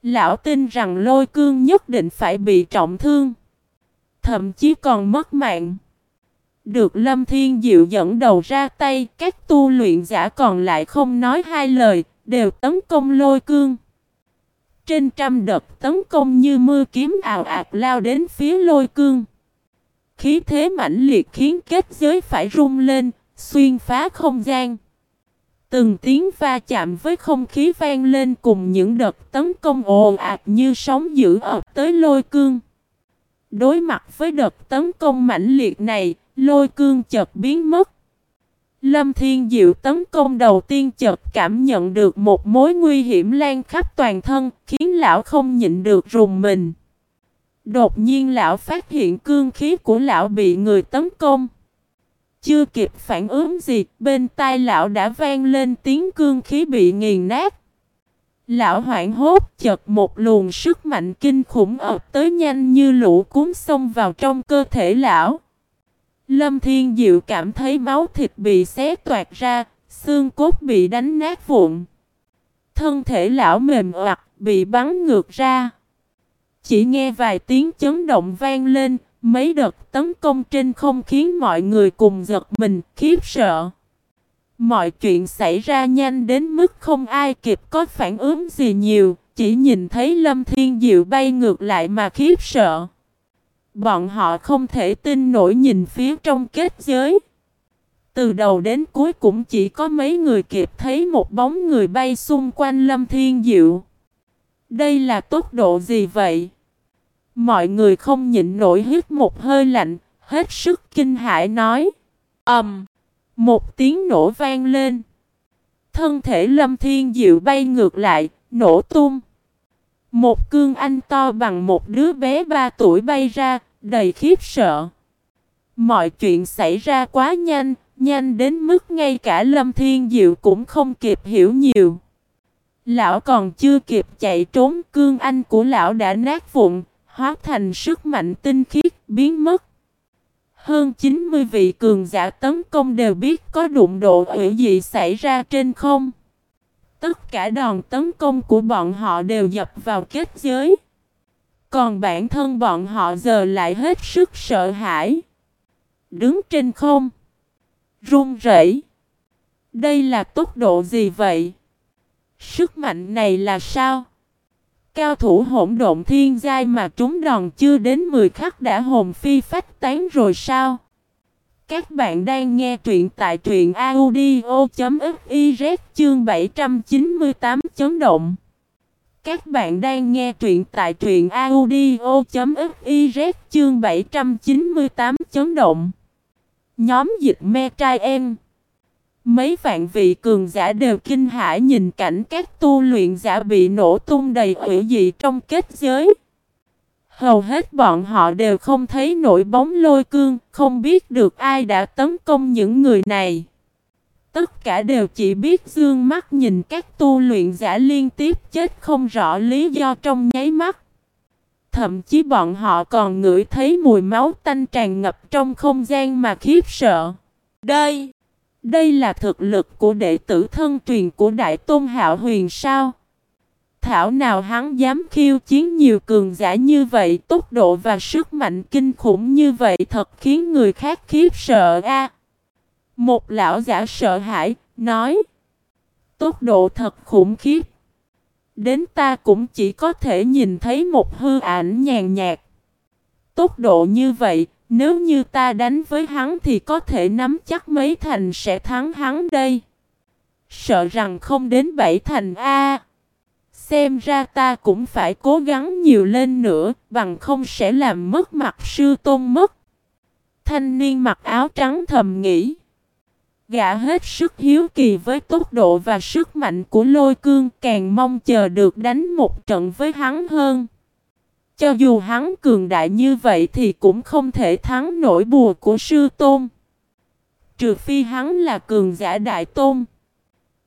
Lão tin rằng lôi cương nhất định phải bị trọng thương. Thậm chí còn mất mạng. Được Lâm Thiên Diệu dẫn đầu ra tay, các tu luyện giả còn lại không nói hai lời, đều tấn công lôi cương. Trên trăm đợt tấn công như mưa kiếm ào ạt lao đến phía lôi cương. Khí thế mãnh liệt khiến kết giới phải rung lên, xuyên phá không gian. Từng tiếng va chạm với không khí vang lên cùng những đợt tấn công ồn ạt như sóng dữ ập tới lôi cương. Đối mặt với đợt tấn công mãnh liệt này, lôi cương chợt biến mất. Lâm Thiên Diệu tấn công đầu tiên chợt cảm nhận được một mối nguy hiểm lan khắp toàn thân, khiến lão không nhịn được rùng mình. Đột nhiên lão phát hiện cương khí của lão bị người tấn công. Chưa kịp phản ứng gì, bên tai lão đã vang lên tiếng cương khí bị nghiền nát. Lão hoảng hốt chợt một luồng sức mạnh kinh khủng ập tới nhanh như lũ cuốn xông vào trong cơ thể lão. Lâm Thiên Diệu cảm thấy máu thịt bị xé toạc ra, xương cốt bị đánh nát vụn. Thân thể lão mềm oặt, bị bắn ngược ra. Chỉ nghe vài tiếng chấn động vang lên, mấy đợt tấn công trên không khiến mọi người cùng giật mình, khiếp sợ. Mọi chuyện xảy ra nhanh đến mức không ai kịp có phản ứng gì nhiều, chỉ nhìn thấy Lâm Thiên Diệu bay ngược lại mà khiếp sợ. Bọn họ không thể tin nổi nhìn phía trong kết giới. Từ đầu đến cuối cũng chỉ có mấy người kịp thấy một bóng người bay xung quanh Lâm Thiên Diệu. Đây là tốc độ gì vậy? Mọi người không nhịn nổi hít một hơi lạnh, hết sức kinh hãi nói. ầm, um, một tiếng nổ vang lên. Thân thể Lâm Thiên Diệu bay ngược lại, nổ tung. Một cương anh to bằng một đứa bé ba tuổi bay ra, đầy khiếp sợ. Mọi chuyện xảy ra quá nhanh, nhanh đến mức ngay cả Lâm Thiên Diệu cũng không kịp hiểu nhiều. Lão còn chưa kịp chạy trốn, cương anh của lão đã nát vụn, hóa thành sức mạnh tinh khiết, biến mất. Hơn 90 vị cường giả tấn công đều biết có đụng độ ủy dị xảy ra trên không. Tất cả đòn tấn công của bọn họ đều dập vào kết giới. Còn bản thân bọn họ giờ lại hết sức sợ hãi. Đứng trên không. Run rẩy. Đây là tốc độ gì vậy? Sức mạnh này là sao? Cao thủ hỗn độn thiên giai mà chúng đòn chưa đến 10 khắc đã hồn phi phách tán rồi sao? Các bạn đang nghe truyện tại truyện audio.fiz chương 798 chấn động. Các bạn đang nghe truyện tại truyện audio.fiz chương 798 chấn động. Nhóm dịch me trai em. Mấy vạn vị cường giả đều kinh hãi nhìn cảnh các tu luyện giả bị nổ tung đầy hủy dị trong kết giới. Hầu hết bọn họ đều không thấy nổi bóng lôi cương, không biết được ai đã tấn công những người này. Tất cả đều chỉ biết dương mắt nhìn các tu luyện giả liên tiếp chết không rõ lý do trong nháy mắt. Thậm chí bọn họ còn ngửi thấy mùi máu tanh tràn ngập trong không gian mà khiếp sợ. Đây, đây là thực lực của đệ tử thân truyền của Đại Tôn Hạo Huyền sao? Thảo nào hắn dám khiêu chiến nhiều cường giả như vậy, tốc độ và sức mạnh kinh khủng như vậy thật khiến người khác khiếp sợ a. Một lão giả sợ hãi, nói Tốc độ thật khủng khiếp Đến ta cũng chỉ có thể nhìn thấy một hư ảnh nhàn nhạt Tốc độ như vậy, nếu như ta đánh với hắn thì có thể nắm chắc mấy thành sẽ thắng hắn đây. Sợ rằng không đến bảy thành A. Xem ra ta cũng phải cố gắng nhiều lên nữa, Bằng không sẽ làm mất mặt sư tôn mất. Thanh niên mặc áo trắng thầm nghĩ. Gã hết sức hiếu kỳ với tốc độ và sức mạnh của lôi cương, càng mong chờ được đánh một trận với hắn hơn. Cho dù hắn cường đại như vậy thì cũng không thể thắng nổi bùa của sư tôn. Trừ phi hắn là cường giả đại tôn.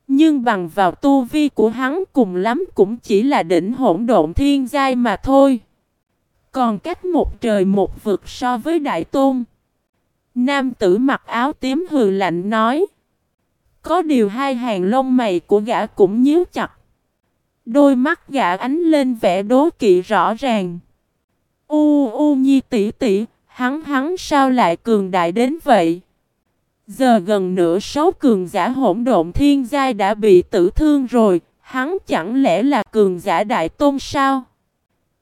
Nhưng bằng vào tu vi của hắn cùng lắm cũng chỉ là đỉnh hỗn độn thiên giai mà thôi. Còn cách một trời một vực so với đại tôn. Nam tử mặc áo tím hừ lạnh nói. Có điều hai hàng lông mày của gã cũng nhíu chặt. Đôi mắt gã ánh lên vẻ đố kỵ rõ ràng. U u nhi tỷ tỷ, hắn hắn sao lại cường đại đến vậy? Giờ gần nửa số cường giả hỗn độn thiên giai đã bị tử thương rồi, hắn chẳng lẽ là cường giả đại tôn sao?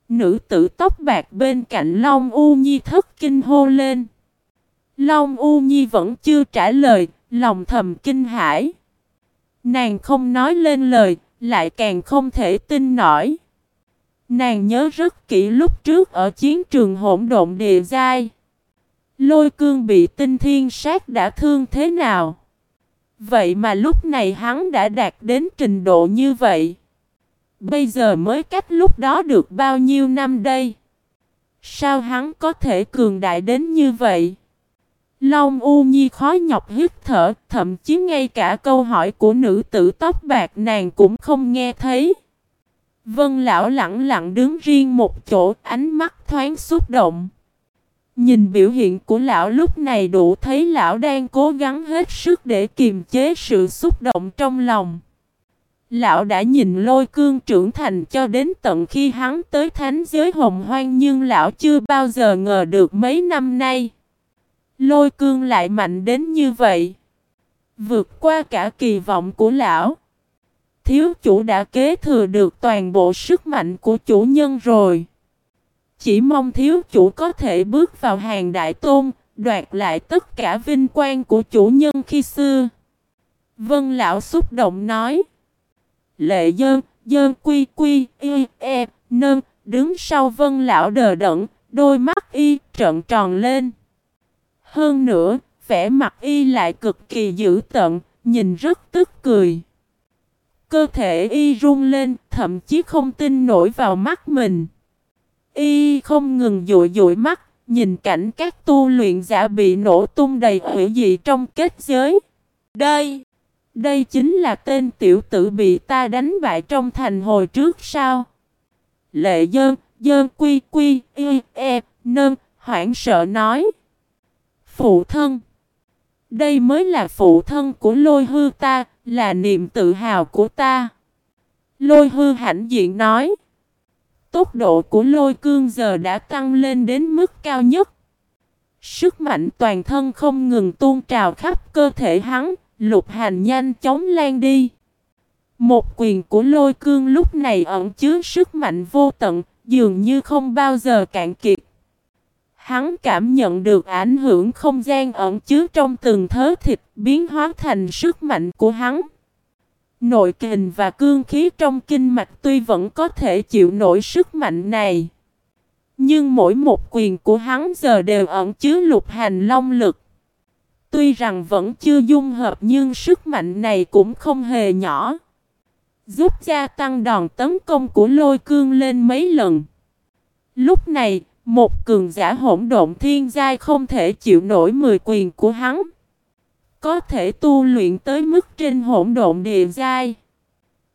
Nữ tử tóc bạc bên cạnh Long U Nhi thất kinh hô lên. Long U Nhi vẫn chưa trả lời, lòng thầm kinh hãi. Nàng không nói lên lời, lại càng không thể tin nổi. Nàng nhớ rất kỹ lúc trước ở chiến trường hỗn độn địa giai. Lôi cương bị tinh thiên sát đã thương thế nào? Vậy mà lúc này hắn đã đạt đến trình độ như vậy. Bây giờ mới cách lúc đó được bao nhiêu năm đây? Sao hắn có thể cường đại đến như vậy? Long U Nhi khó nhọc hít thở, thậm chí ngay cả câu hỏi của nữ tử tóc bạc nàng cũng không nghe thấy. Vân lão lặng lặng đứng riêng một chỗ, ánh mắt thoáng xúc động. Nhìn biểu hiện của lão lúc này đủ thấy lão đang cố gắng hết sức để kiềm chế sự xúc động trong lòng. Lão đã nhìn lôi cương trưởng thành cho đến tận khi hắn tới thánh giới hồng hoang nhưng lão chưa bao giờ ngờ được mấy năm nay. Lôi cương lại mạnh đến như vậy. Vượt qua cả kỳ vọng của lão. Thiếu chủ đã kế thừa được toàn bộ sức mạnh của chủ nhân rồi. Chỉ mong thiếu chủ có thể bước vào hàng đại tôn, đoạt lại tất cả vinh quang của chủ nhân khi xưa. Vân lão xúc động nói. Lệ dơn, dơn quy quy, y, e, nâng, đứng sau vân lão đờ đẫn, đôi mắt y trợn tròn lên. Hơn nữa, vẻ mặt y lại cực kỳ dữ tận, nhìn rất tức cười. Cơ thể y run lên, thậm chí không tin nổi vào mắt mình. Y không ngừng dụi dụi mắt, nhìn cảnh các tu luyện giả bị nổ tung đầy hủy dị trong kết giới. Đây, đây chính là tên tiểu tử bị ta đánh bại trong thành hồi trước sao? Lệ dơn, dơn quy quy, y, e, nơn, hoảng sợ nói. Phụ thân. Đây mới là phụ thân của lôi hư ta, là niềm tự hào của ta. Lôi hư hãnh diện nói. Tốc độ của lôi cương giờ đã tăng lên đến mức cao nhất. Sức mạnh toàn thân không ngừng tuôn trào khắp cơ thể hắn, lục hành nhanh chóng lan đi. Một quyền của lôi cương lúc này ẩn chứa sức mạnh vô tận, dường như không bao giờ cạn kiệt. Hắn cảm nhận được ảnh hưởng không gian ẩn chứa trong từng thớ thịt biến hóa thành sức mạnh của hắn. Nội kình và cương khí trong kinh mạch tuy vẫn có thể chịu nổi sức mạnh này. Nhưng mỗi một quyền của hắn giờ đều ẩn chứa lục hành long lực. Tuy rằng vẫn chưa dung hợp nhưng sức mạnh này cũng không hề nhỏ. Giúp gia tăng đòn tấn công của lôi cương lên mấy lần. Lúc này, một cường giả hỗn độn thiên giai không thể chịu nổi 10 quyền của hắn. Có thể tu luyện tới mức trên hỗn độn địa giai.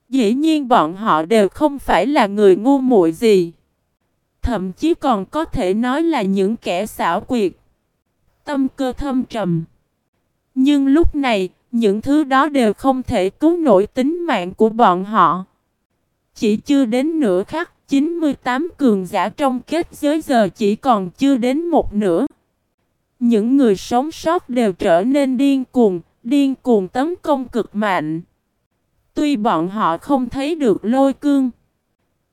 Dĩ nhiên bọn họ đều không phải là người ngu muội gì. Thậm chí còn có thể nói là những kẻ xảo quyệt. Tâm cơ thâm trầm. Nhưng lúc này, những thứ đó đều không thể cứu nổi tính mạng của bọn họ. Chỉ chưa đến nửa khắc 98 cường giả trong kết giới giờ chỉ còn chưa đến một nửa. Những người sống sót đều trở nên điên cuồng, điên cuồng tấn công cực mạnh. Tuy bọn họ không thấy được lôi cương.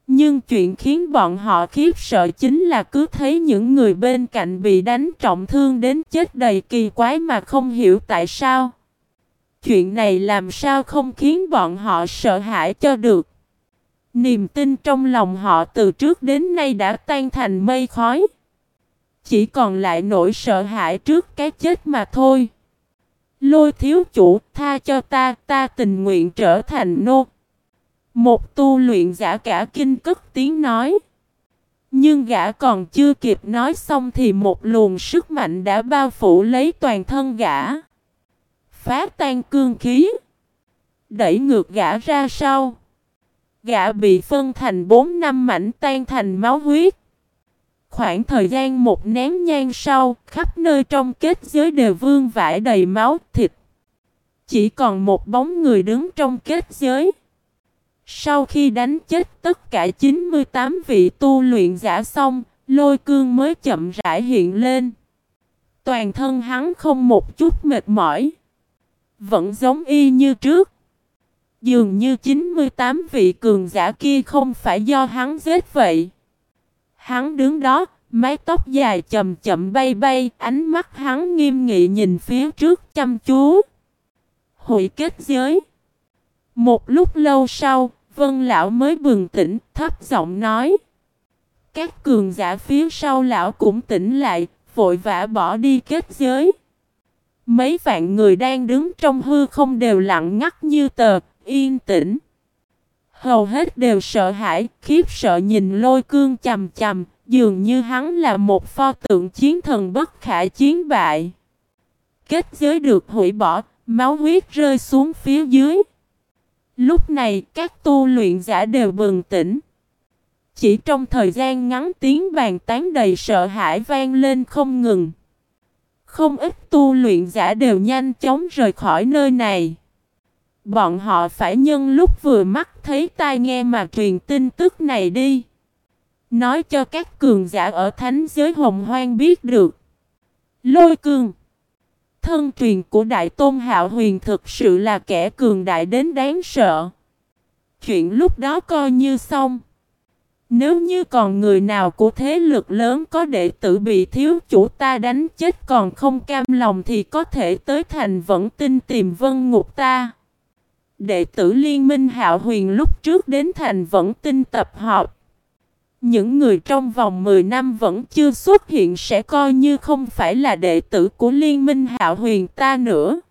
Nhưng chuyện khiến bọn họ khiếp sợ chính là cứ thấy những người bên cạnh bị đánh trọng thương đến chết đầy kỳ quái mà không hiểu tại sao. Chuyện này làm sao không khiến bọn họ sợ hãi cho được. Niềm tin trong lòng họ từ trước đến nay đã tan thành mây khói. Chỉ còn lại nỗi sợ hãi trước cái chết mà thôi. Lôi thiếu chủ, tha cho ta, ta tình nguyện trở thành nô. Một tu luyện giả cả kinh cất tiếng nói. Nhưng gã còn chưa kịp nói xong thì một luồng sức mạnh đã bao phủ lấy toàn thân gã. Phá tan cương khí. Đẩy ngược gã ra sau. Gã bị phân thành bốn năm mảnh tan thành máu huyết. Khoảng thời gian một nén nhang sau, khắp nơi trong kết giới đều vương vãi đầy máu thịt. Chỉ còn một bóng người đứng trong kết giới. Sau khi đánh chết tất cả 98 vị tu luyện giả xong, Lôi cương mới chậm rãi hiện lên. Toàn thân hắn không một chút mệt mỏi. Vẫn giống y như trước. Dường như 98 vị cường giả kia không phải do hắn giết vậy. Hắn đứng đó, mái tóc dài chậm chậm bay bay, ánh mắt hắn nghiêm nghị nhìn phía trước chăm chú. Hội kết giới. Một lúc lâu sau, Vân Lão mới bừng tỉnh, thấp giọng nói. Các cường giả phía sau lão cũng tỉnh lại, vội vã bỏ đi kết giới. Mấy vạn người đang đứng trong hư không đều lặng ngắt như tờ, yên tĩnh. Hầu hết đều sợ hãi, khiếp sợ nhìn lôi cương chầm chầm, dường như hắn là một pho tượng chiến thần bất khả chiến bại. Kết giới được hủy bỏ, máu huyết rơi xuống phía dưới. Lúc này các tu luyện giả đều bừng tỉnh. Chỉ trong thời gian ngắn tiếng bàn tán đầy sợ hãi vang lên không ngừng. Không ít tu luyện giả đều nhanh chóng rời khỏi nơi này. Bọn họ phải nhân lúc vừa mắt thấy tai nghe mà truyền tin tức này đi. Nói cho các cường giả ở thánh giới hồng hoang biết được. Lôi cường. Thân truyền của Đại Tôn Hạo Huyền thực sự là kẻ cường đại đến đáng sợ. Chuyện lúc đó coi như xong. Nếu như còn người nào của thế lực lớn có đệ tử bị thiếu chủ ta đánh chết còn không cam lòng thì có thể tới thành vẫn tin tìm vân ngục ta. Đệ tử liên minh hạo huyền lúc trước đến thành vẫn tin tập họp. Những người trong vòng 10 năm vẫn chưa xuất hiện sẽ coi như không phải là đệ tử của liên minh hạo huyền ta nữa.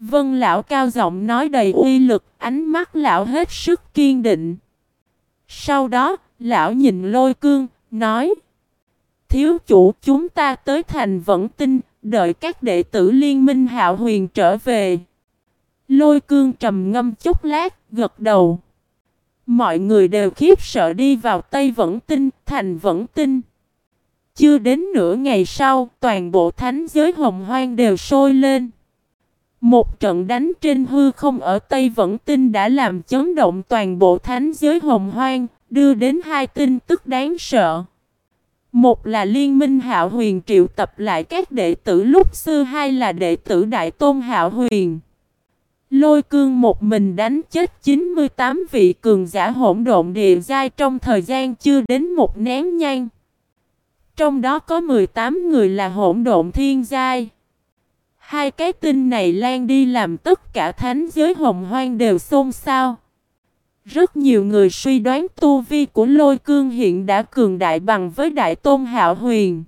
Vân lão cao giọng nói đầy uy lực, ánh mắt lão hết sức kiên định. Sau đó, lão nhìn lôi cương, nói Thiếu chủ chúng ta tới thành vẫn tin, đợi các đệ tử liên minh hạo huyền trở về. Lôi cương trầm ngâm chút lát, gật đầu. Mọi người đều khiếp sợ đi vào Tây Vẫn Tinh, thành Vẫn Tinh. Chưa đến nửa ngày sau, toàn bộ thánh giới hồng hoang đều sôi lên. Một trận đánh trên hư không ở Tây Vẫn Tinh đã làm chấn động toàn bộ thánh giới hồng hoang, đưa đến hai tin tức đáng sợ. Một là liên minh hạo huyền triệu tập lại các đệ tử lúc xưa hai là đệ tử đại tôn hạo huyền. Lôi cương một mình đánh chết 98 vị cường giả hỗn độn địa giai trong thời gian chưa đến một nén nhang. Trong đó có 18 người là hỗn độn thiên giai. Hai cái tin này lan đi làm tất cả thánh giới hồng hoang đều xôn xao. Rất nhiều người suy đoán tu vi của lôi cương hiện đã cường đại bằng với đại tôn hạo huyền.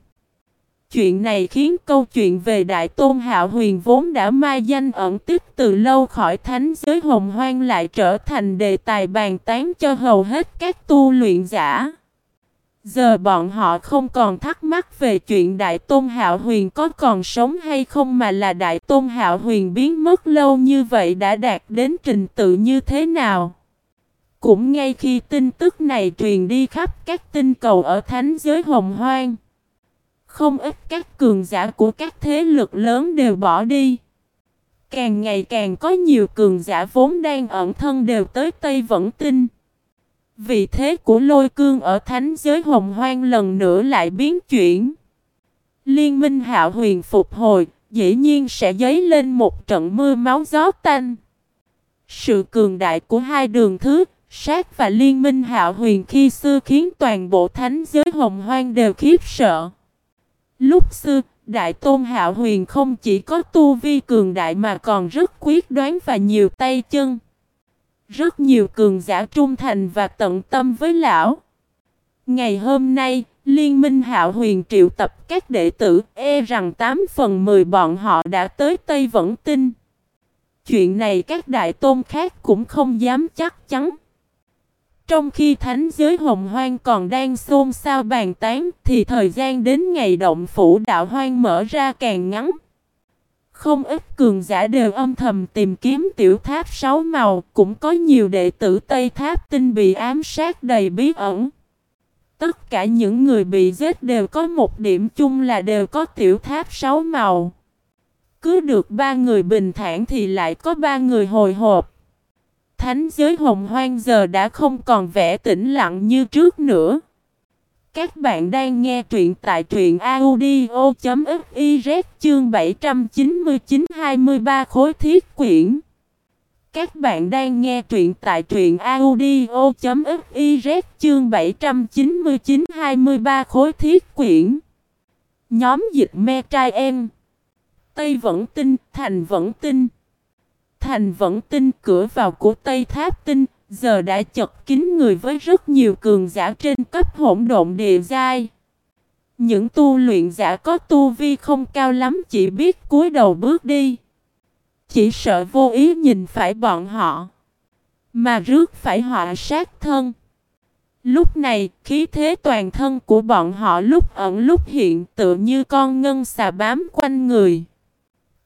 Chuyện này khiến câu chuyện về Đại Tôn Hạo Huyền vốn đã mai danh ẩn tích từ lâu khỏi thánh giới hồng hoang lại trở thành đề tài bàn tán cho hầu hết các tu luyện giả. Giờ bọn họ không còn thắc mắc về chuyện Đại Tôn Hạo Huyền có còn sống hay không mà là Đại Tôn Hạo Huyền biến mất lâu như vậy đã đạt đến trình tự như thế nào. Cũng ngay khi tin tức này truyền đi khắp các tinh cầu ở thánh giới hồng hoang. Không ít các cường giả của các thế lực lớn đều bỏ đi. Càng ngày càng có nhiều cường giả vốn đang ẩn thân đều tới Tây Vẫn Tinh. Vị thế của lôi cương ở thánh giới hồng hoang lần nữa lại biến chuyển. Liên minh hạo huyền phục hồi, dĩ nhiên sẽ dấy lên một trận mưa máu gió tanh. Sự cường đại của hai đường thứ, sát và liên minh hạo huyền khi xưa khiến toàn bộ thánh giới hồng hoang đều khiếp sợ. Lúc xưa, Đại Tôn Hạo Huyền không chỉ có tu vi cường đại mà còn rất quyết đoán và nhiều tay chân. Rất nhiều cường giả trung thành và tận tâm với lão. Ngày hôm nay, Liên minh Hạo Huyền triệu tập các đệ tử e rằng 8 phần 10 bọn họ đã tới Tây Vẫn Tinh. Chuyện này các đại tôn khác cũng không dám chắc chắn. Trong khi thánh giới hồng hoang còn đang xôn xao bàn tán thì thời gian đến ngày động phủ đạo hoang mở ra càng ngắn. Không ít cường giả đều âm thầm tìm kiếm tiểu tháp sáu màu, cũng có nhiều đệ tử Tây Tháp tinh bị ám sát đầy bí ẩn. Tất cả những người bị giết đều có một điểm chung là đều có tiểu tháp sáu màu. Cứ được ba người bình thản thì lại có ba người hồi hộp. Thánh giới hồng hoang giờ đã không còn vẻ tĩnh lặng như trước nữa. Các bạn đang nghe truyện tại truyện audio.fiz chương 799 23 khối thiết quyển. Các bạn đang nghe truyện tại truyện audio.fiz chương 799 23 khối thiết quyển. Nhóm dịch me trai em. Tây vẫn tin, thành vẫn tin. Thành vẫn tin cửa vào của Tây Tháp tinh, giờ đã chật kín người với rất nhiều cường giả trên cấp hỗn độn địa giai. Những tu luyện giả có tu vi không cao lắm chỉ biết cúi đầu bước đi. Chỉ sợ vô ý nhìn phải bọn họ. Mà rước phải họa sát thân. Lúc này, khí thế toàn thân của bọn họ lúc ẩn lúc hiện tự như con ngân xà bám quanh người.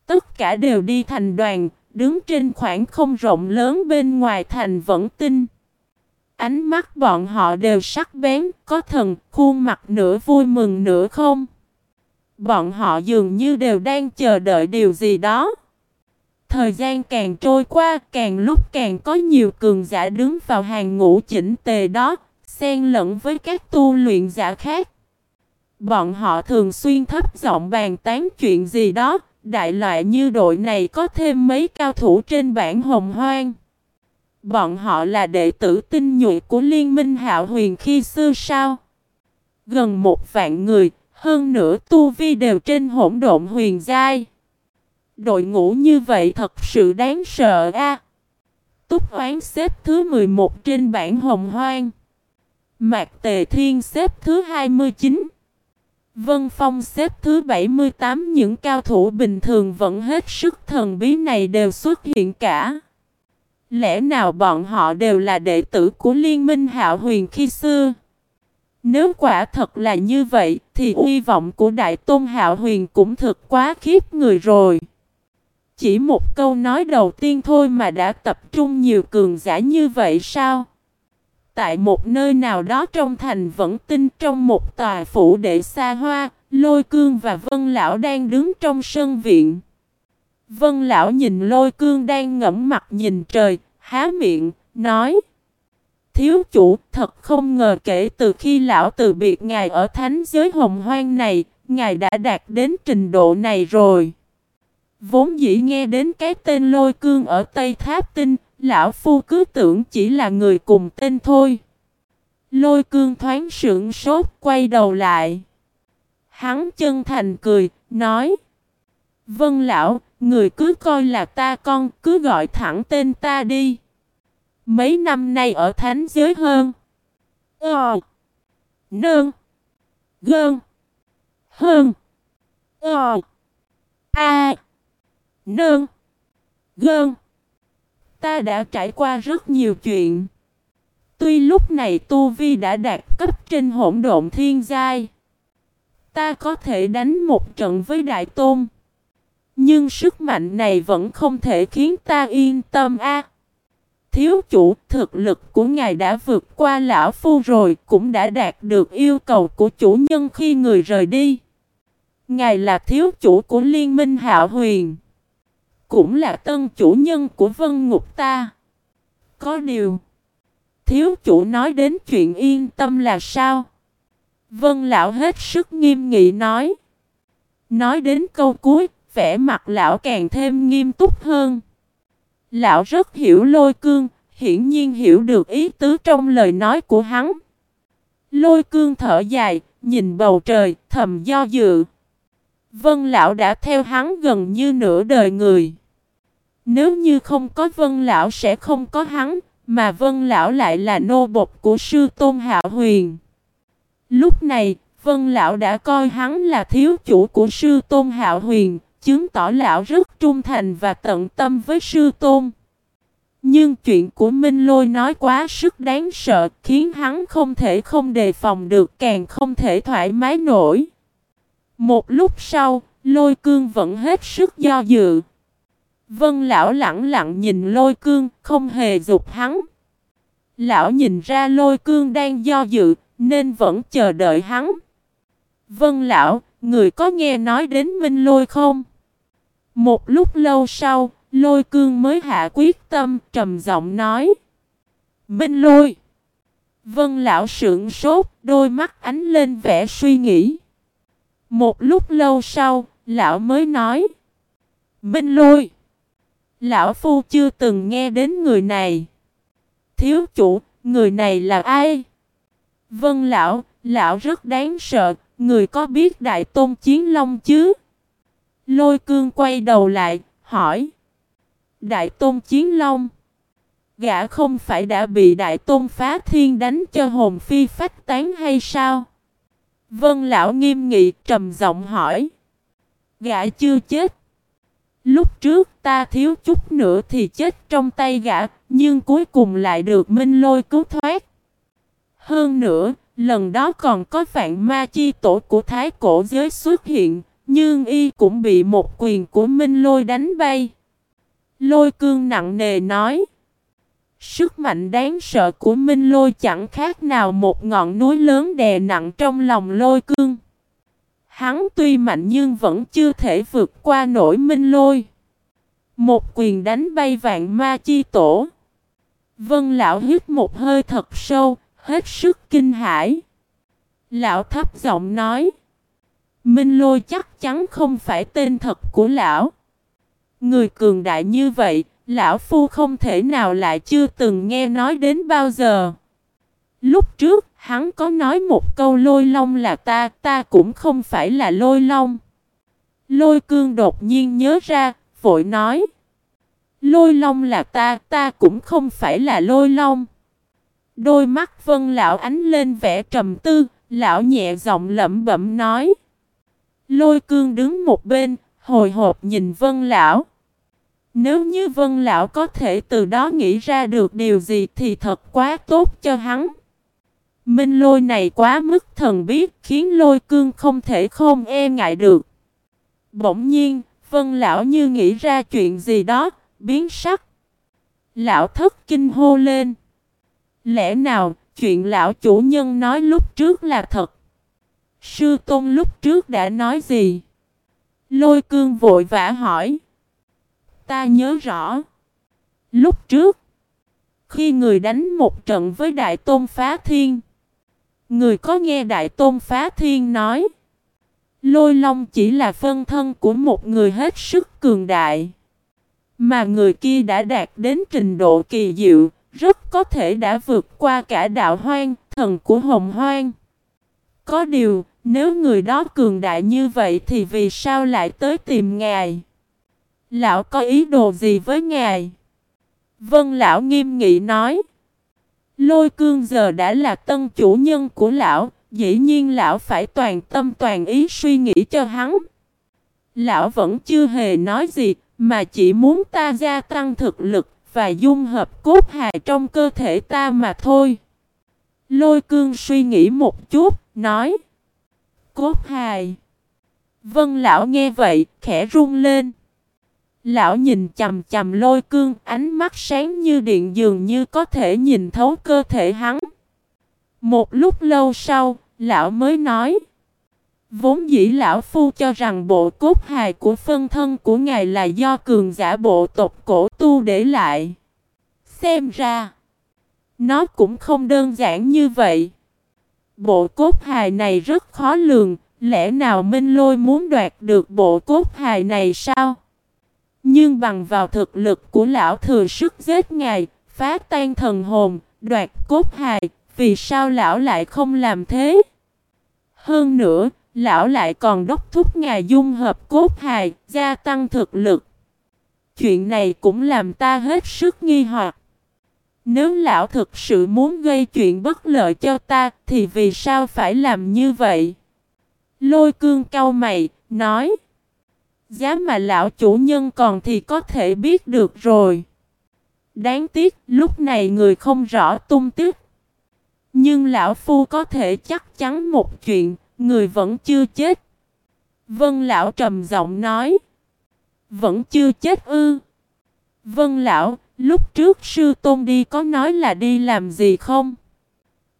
Tất cả đều đi thành đoàn, đứng trên khoảng không rộng lớn bên ngoài thành vẫn tinh. Ánh mắt bọn họ đều sắc bén, có thần, khuôn mặt nửa vui mừng nửa không. Bọn họ dường như đều đang chờ đợi điều gì đó. Thời gian càng trôi qua, càng lúc càng có nhiều cường giả đứng vào hàng ngũ chỉnh tề đó, xen lẫn với các tu luyện giả khác. Bọn họ thường xuyên thấp giọng bàn tán chuyện gì đó, đại loại như đội này có thêm mấy cao thủ trên bảng hồng hoang. Bọn họ là đệ tử tinh nhuệ của Liên minh Hạo Huyền khi xưa sao? Gần một vạn người, hơn nữa tu vi đều trên hỗn độn huyền giai. Đội ngũ như vậy thật sự đáng sợ a. Túc Oán xếp thứ 11 trên bảng hồng hoang. Mạc Tề Thiên xếp thứ 29. Vân Phong xếp thứ 78 những cao thủ bình thường vẫn hết sức thần bí này đều xuất hiện cả. Lẽ nào bọn họ đều là đệ tử của Liên minh Hạo Huyền khi xưa? Nếu quả thật là như vậy, thì uy vọng của Đại Tôn Hạo Huyền cũng thực quá khiếp người rồi. Chỉ một câu nói đầu tiên thôi mà đã tập trung nhiều cường giả như vậy sao? Tại một nơi nào đó trong thành vẫn tinh trong một tòa phủ đệ xa hoa, lôi cương và vân lão đang đứng trong sân viện. Vân lão nhìn lôi cương đang ngẫm mặt nhìn trời, há miệng, nói Thiếu chủ, thật không ngờ kể từ khi lão từ biệt ngài ở thánh giới hồng hoang này, ngài đã đạt đến trình độ này rồi. Vốn dĩ nghe đến cái tên lôi cương ở Tây Tháp Tinh, lão phu cứ tưởng chỉ là người cùng tên thôi. Lôi cương thoáng sưởng sốt, quay đầu lại. Hắn chân thành cười, nói. Vân lão, người cứ coi là ta con, cứ gọi thẳng tên ta đi. Mấy năm nay ở thánh giới hơn. Ờ. Nương. Gơn. Hơn. Ờ. A. Nương. Gơn. Ta đã trải qua rất nhiều chuyện. Tuy lúc này Tu Vi đã đạt cấp trên hỗn độn thiên giai. Ta có thể đánh một trận với Đại Tôn. Nhưng sức mạnh này vẫn không thể khiến ta yên tâm a. Thiếu chủ, thực lực của ngài đã vượt qua lão phu rồi, cũng đã đạt được yêu cầu của chủ nhân khi người rời đi. Ngài là thiếu chủ của liên minh hạo huyền. Cũng là tân chủ nhân của vân ngục ta. Có điều, thiếu chủ nói đến chuyện yên tâm là sao? Vân lão hết sức nghiêm nghị nói. Nói đến câu cuối, vẻ mặt lão càng thêm nghiêm túc hơn. Lão rất hiểu lôi cương, hiển nhiên hiểu được ý tứ trong lời nói của hắn. Lôi cương thở dài, nhìn bầu trời, thầm do dự. Vân lão đã theo hắn gần như nửa đời người. Nếu như không có vân lão sẽ không có hắn, mà vân lão lại là nô bộc của sư tôn hạo huyền. Lúc này, vân lão đã coi hắn là thiếu chủ của sư tôn hạo huyền, chứng tỏ lão rất trung thành và tận tâm với sư tôn. Nhưng chuyện của Minh Lôi nói quá sức đáng sợ khiến hắn không thể không đề phòng được càng không thể thoải mái nổi. Một lúc sau, lôi cương vẫn hết sức do dự. Vân lão lặng lặng nhìn lôi cương, không hề dục hắn. Lão nhìn ra lôi cương đang do dự, nên vẫn chờ đợi hắn. Vân lão, người có nghe nói đến Minh Lôi không? Một lúc lâu sau, lôi cương mới hạ quyết tâm, trầm giọng nói. Minh Lôi! Vân lão sững sốt, đôi mắt ánh lên vẻ suy nghĩ. Một lúc lâu sau, lão mới nói. Minh lôi. Lão phu chưa từng nghe đến người này. Thiếu chủ, người này là ai? Vân lão, lão rất đáng sợ, người có biết đại tôn chiến long chứ? Lôi cương quay đầu lại, hỏi. Đại tôn chiến long. Gã không phải đã bị đại tôn phá thiên đánh cho hồn phi phách tán hay sao? Vân lão nghiêm nghị trầm giọng hỏi. Gã chưa chết. Lúc trước ta thiếu chút nữa thì chết trong tay gã, nhưng cuối cùng lại được Minh Lôi cứu thoát. Hơn nữa, lần đó còn có vạn ma chi tổ của Thái Cổ giới xuất hiện, nhưng y cũng bị một quyền của Minh Lôi đánh bay. Lôi cương nặng nề nói. Sức mạnh đáng sợ của Minh Lôi chẳng khác nào một ngọn núi lớn đè nặng trong lòng lôi cương. Hắn tuy mạnh nhưng vẫn chưa thể vượt qua nổi Minh Lôi. Một quyền đánh bay vạn ma chi tổ. Vân lão hít một hơi thật sâu, hết sức kinh hãi. Lão thấp giọng nói. Minh lôi chắc chắn không phải tên thật của lão. Người cường đại như vậy, lão phu không thể nào lại chưa từng nghe nói đến bao giờ. Lúc trước, hắn có nói một câu lôi long là ta, ta cũng không phải là lôi long. Lôi cương đột nhiên nhớ ra, vội nói. Lôi long là ta, ta cũng không phải là lôi long. Đôi mắt vân lão ánh lên vẻ trầm tư, lão nhẹ giọng lẩm bẩm nói. Lôi cương đứng một bên, hồi hộp nhìn vân lão. Nếu như vân lão có thể từ đó nghĩ ra được điều gì thì thật quá tốt cho hắn. Minh lôi này quá mức thần biết khiến lôi cương không thể không e ngại được. Bỗng nhiên, vân lão như nghĩ ra chuyện gì đó, biến sắc. Lão thất kinh hô lên. Lẽ nào, chuyện lão chủ nhân nói lúc trước là thật? Sư Tôn lúc trước đã nói gì? Lôi cương vội vã hỏi. Ta nhớ rõ. Lúc trước, khi người đánh một trận với Đại Tôn Phá Thiên, người có nghe Đại Tôn Phá Thiên nói. Lôi Long chỉ là phân thân của một người hết sức cường đại. Mà người kia đã đạt đến trình độ kỳ diệu, rất có thể đã vượt qua cả đạo hoang, thần của hồng hoang. Có điều, nếu người đó cường đại như vậy thì vì sao lại tới tìm ngài? Lão có ý đồ gì với ngài? Vân lão nghiêm nghị nói. Lôi cương giờ đã là tân chủ nhân của lão, dĩ nhiên lão phải toàn tâm toàn ý suy nghĩ cho hắn. Lão vẫn chưa hề nói gì, mà chỉ muốn ta gia tăng thực lực và dung hợp cốt hài trong cơ thể ta mà thôi. Lôi cương suy nghĩ một chút, nói. Cốt hài. Vân lão nghe vậy, khẽ run lên. Lão nhìn chầm chầm lôi cương, ánh mắt sáng như điện dường như có thể nhìn thấu cơ thể hắn. Một lúc lâu sau, lão mới nói. Vốn dĩ lão phu cho rằng bộ cốt hài của phân thân của ngài là do cường giả bộ tộc cổ tu để lại. Xem ra, nó cũng không đơn giản như vậy. Bộ cốt hài này rất khó lường, lẽ nào Minh Lôi muốn đoạt được bộ cốt hài này sao? Nhưng bằng vào thực lực của lão thừa sức giết ngài, phá tan thần hồn, đoạt cốt hài, vì sao lão lại không làm thế? Hơn nữa, lão lại còn đốc thúc ngài dung hợp cốt hài, gia tăng thực lực. Chuyện này cũng làm ta hết sức nghi hoặc. Nếu lão thực sự muốn gây chuyện bất lợi cho ta, thì vì sao phải làm như vậy? Lôi cương cau mày, nói. Giá mà lão chủ nhân còn thì có thể biết được rồi. Đáng tiếc, lúc này người không rõ tung tích. Nhưng lão phu có thể chắc chắn một chuyện, người vẫn chưa chết. Vân lão trầm giọng nói. Vẫn chưa chết ư. Vân lão, lúc trước sư tôn đi có nói là đi làm gì không?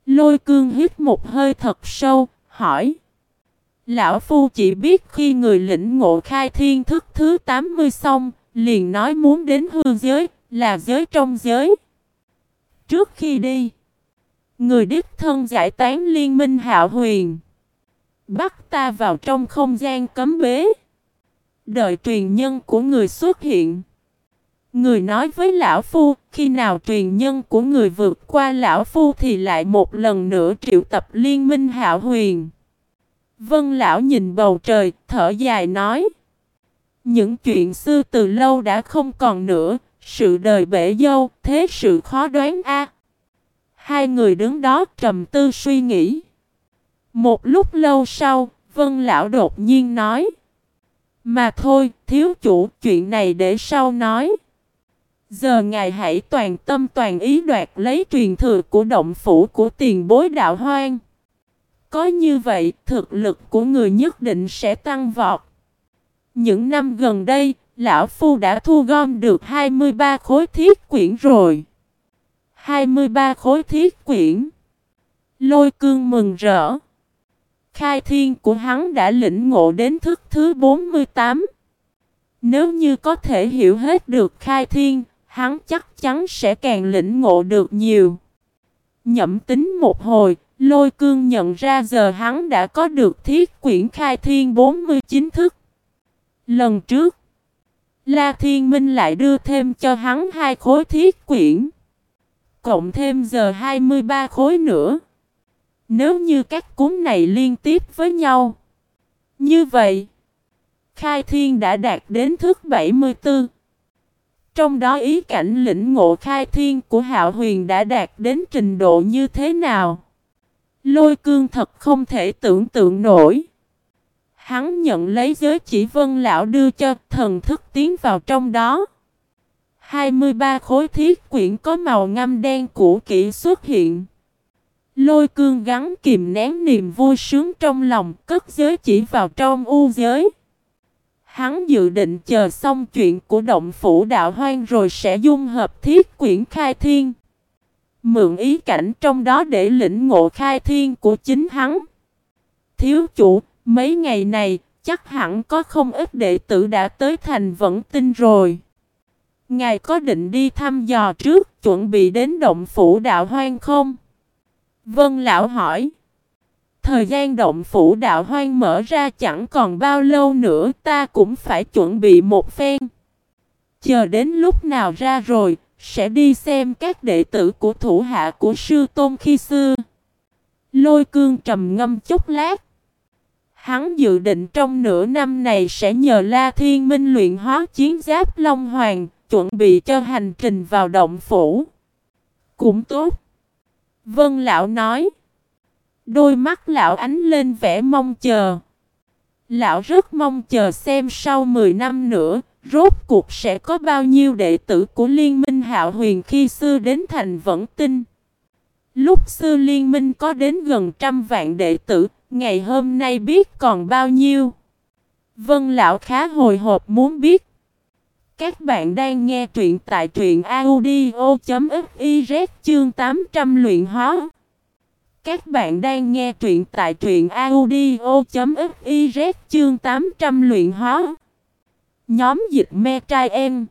Lôi cương hít một hơi thật sâu, hỏi. Lão Phu chỉ biết khi người lĩnh ngộ khai thiên thức thứ 80 xong, liền nói muốn đến hư giới, là giới trong giới. Trước khi đi, Người đích thân giải tán liên minh hạo huyền. Bắt ta vào trong không gian cấm bế. Đợi truyền nhân của người xuất hiện. Người nói với lão phu, khi nào truyền nhân của người vượt qua lão phu thì lại một lần nữa triệu tập liên minh hạo huyền. Vân lão nhìn bầu trời, thở dài nói. Những chuyện xưa từ lâu đã không còn nữa, sự đời bể dâu, thế sự khó đoán a. Hai người đứng đó trầm tư suy nghĩ. Một lúc lâu sau, Vân lão đột nhiên nói. Mà thôi, thiếu chủ, chuyện này để sau nói. Giờ ngài hãy toàn tâm toàn ý đoạt lấy truyền thừa của động phủ của tiền bối đạo hoang. Có như vậy, thực lực của người nhất định sẽ tăng vọt. Những năm gần đây, Lão Phu đã thu gom được 23 khối thiết quyển rồi. 23 khối thiết quyển. Lôi cương mừng rỡ. Khai thiên của hắn đã lĩnh ngộ đến thức thứ 48. Nếu như có thể hiểu hết được khai thiên, hắn chắc chắn sẽ càng lĩnh ngộ được nhiều. Nhậm tính một hồi, lôi cương nhận ra giờ hắn đã có được thiết quyển khai thiên 49 thức. Lần trước, La Thiên Minh lại đưa thêm cho hắn hai khối thiết quyển. Cộng thêm giờ 23 khối nữa. Nếu như các cuốn này liên tiếp với nhau. Như vậy, Khai Thiên đã đạt đến thức 74. Trong đó ý cảnh lĩnh ngộ khai thiên của Hạo Huyền đã đạt đến trình độ như thế nào? Lôi cương thật không thể tưởng tượng nổi. Hắn nhận lấy giới chỉ vân lão đưa cho thần thức tiến vào trong đó. 23 khối thiết quyển có màu ngâm đen cũ kỹ xuất hiện. Lôi cương gắn kìm nén niềm vui sướng trong lòng, cất giới chỉ vào trong u giới. Hắn dự định chờ xong chuyện của động phủ đạo hoang rồi sẽ dung hợp thiết quyển khai thiên. Mượn ý cảnh trong đó để lĩnh ngộ khai thiên của chính hắn. Thiếu chủ, mấy ngày này, chắc hẳn có không ít đệ tử đã tới thành vẫn tin rồi. Ngài có định đi thăm dò trước, chuẩn bị đến động phủ đạo hoang không? Vân lão hỏi. Thời gian động phủ đạo hoang mở ra chẳng còn bao lâu nữa ta cũng phải chuẩn bị một phen. Chờ đến lúc nào ra rồi, sẽ đi xem các đệ tử của thủ hạ của sư tôn khi xưa. Lôi cương trầm ngâm chút lát. Hắn dự định trong nửa năm này sẽ nhờ La Thiên Minh luyện hóa chiến giáp Long Hoàng, chuẩn bị cho hành trình vào động phủ. Cũng tốt. Vân Lão nói. Đôi mắt lão ánh lên vẻ mong chờ. Lão rất mong chờ xem sau 10 năm nữa, rốt cuộc sẽ có bao nhiêu đệ tử của Liên minh Hạo Huyền khi xưa đến thành vẫn tin. Lúc xưa Liên minh có đến gần trăm vạn đệ tử, ngày hôm nay biết còn bao nhiêu. Vân Lão khá hồi hộp muốn biết. Các bạn đang nghe truyện tại truyện audio.fiz chương 800 luyện hóa. Các bạn đang nghe truyện tại truyện audio.fiz chương 800 luyện hóa. Nhóm dịch me trai em.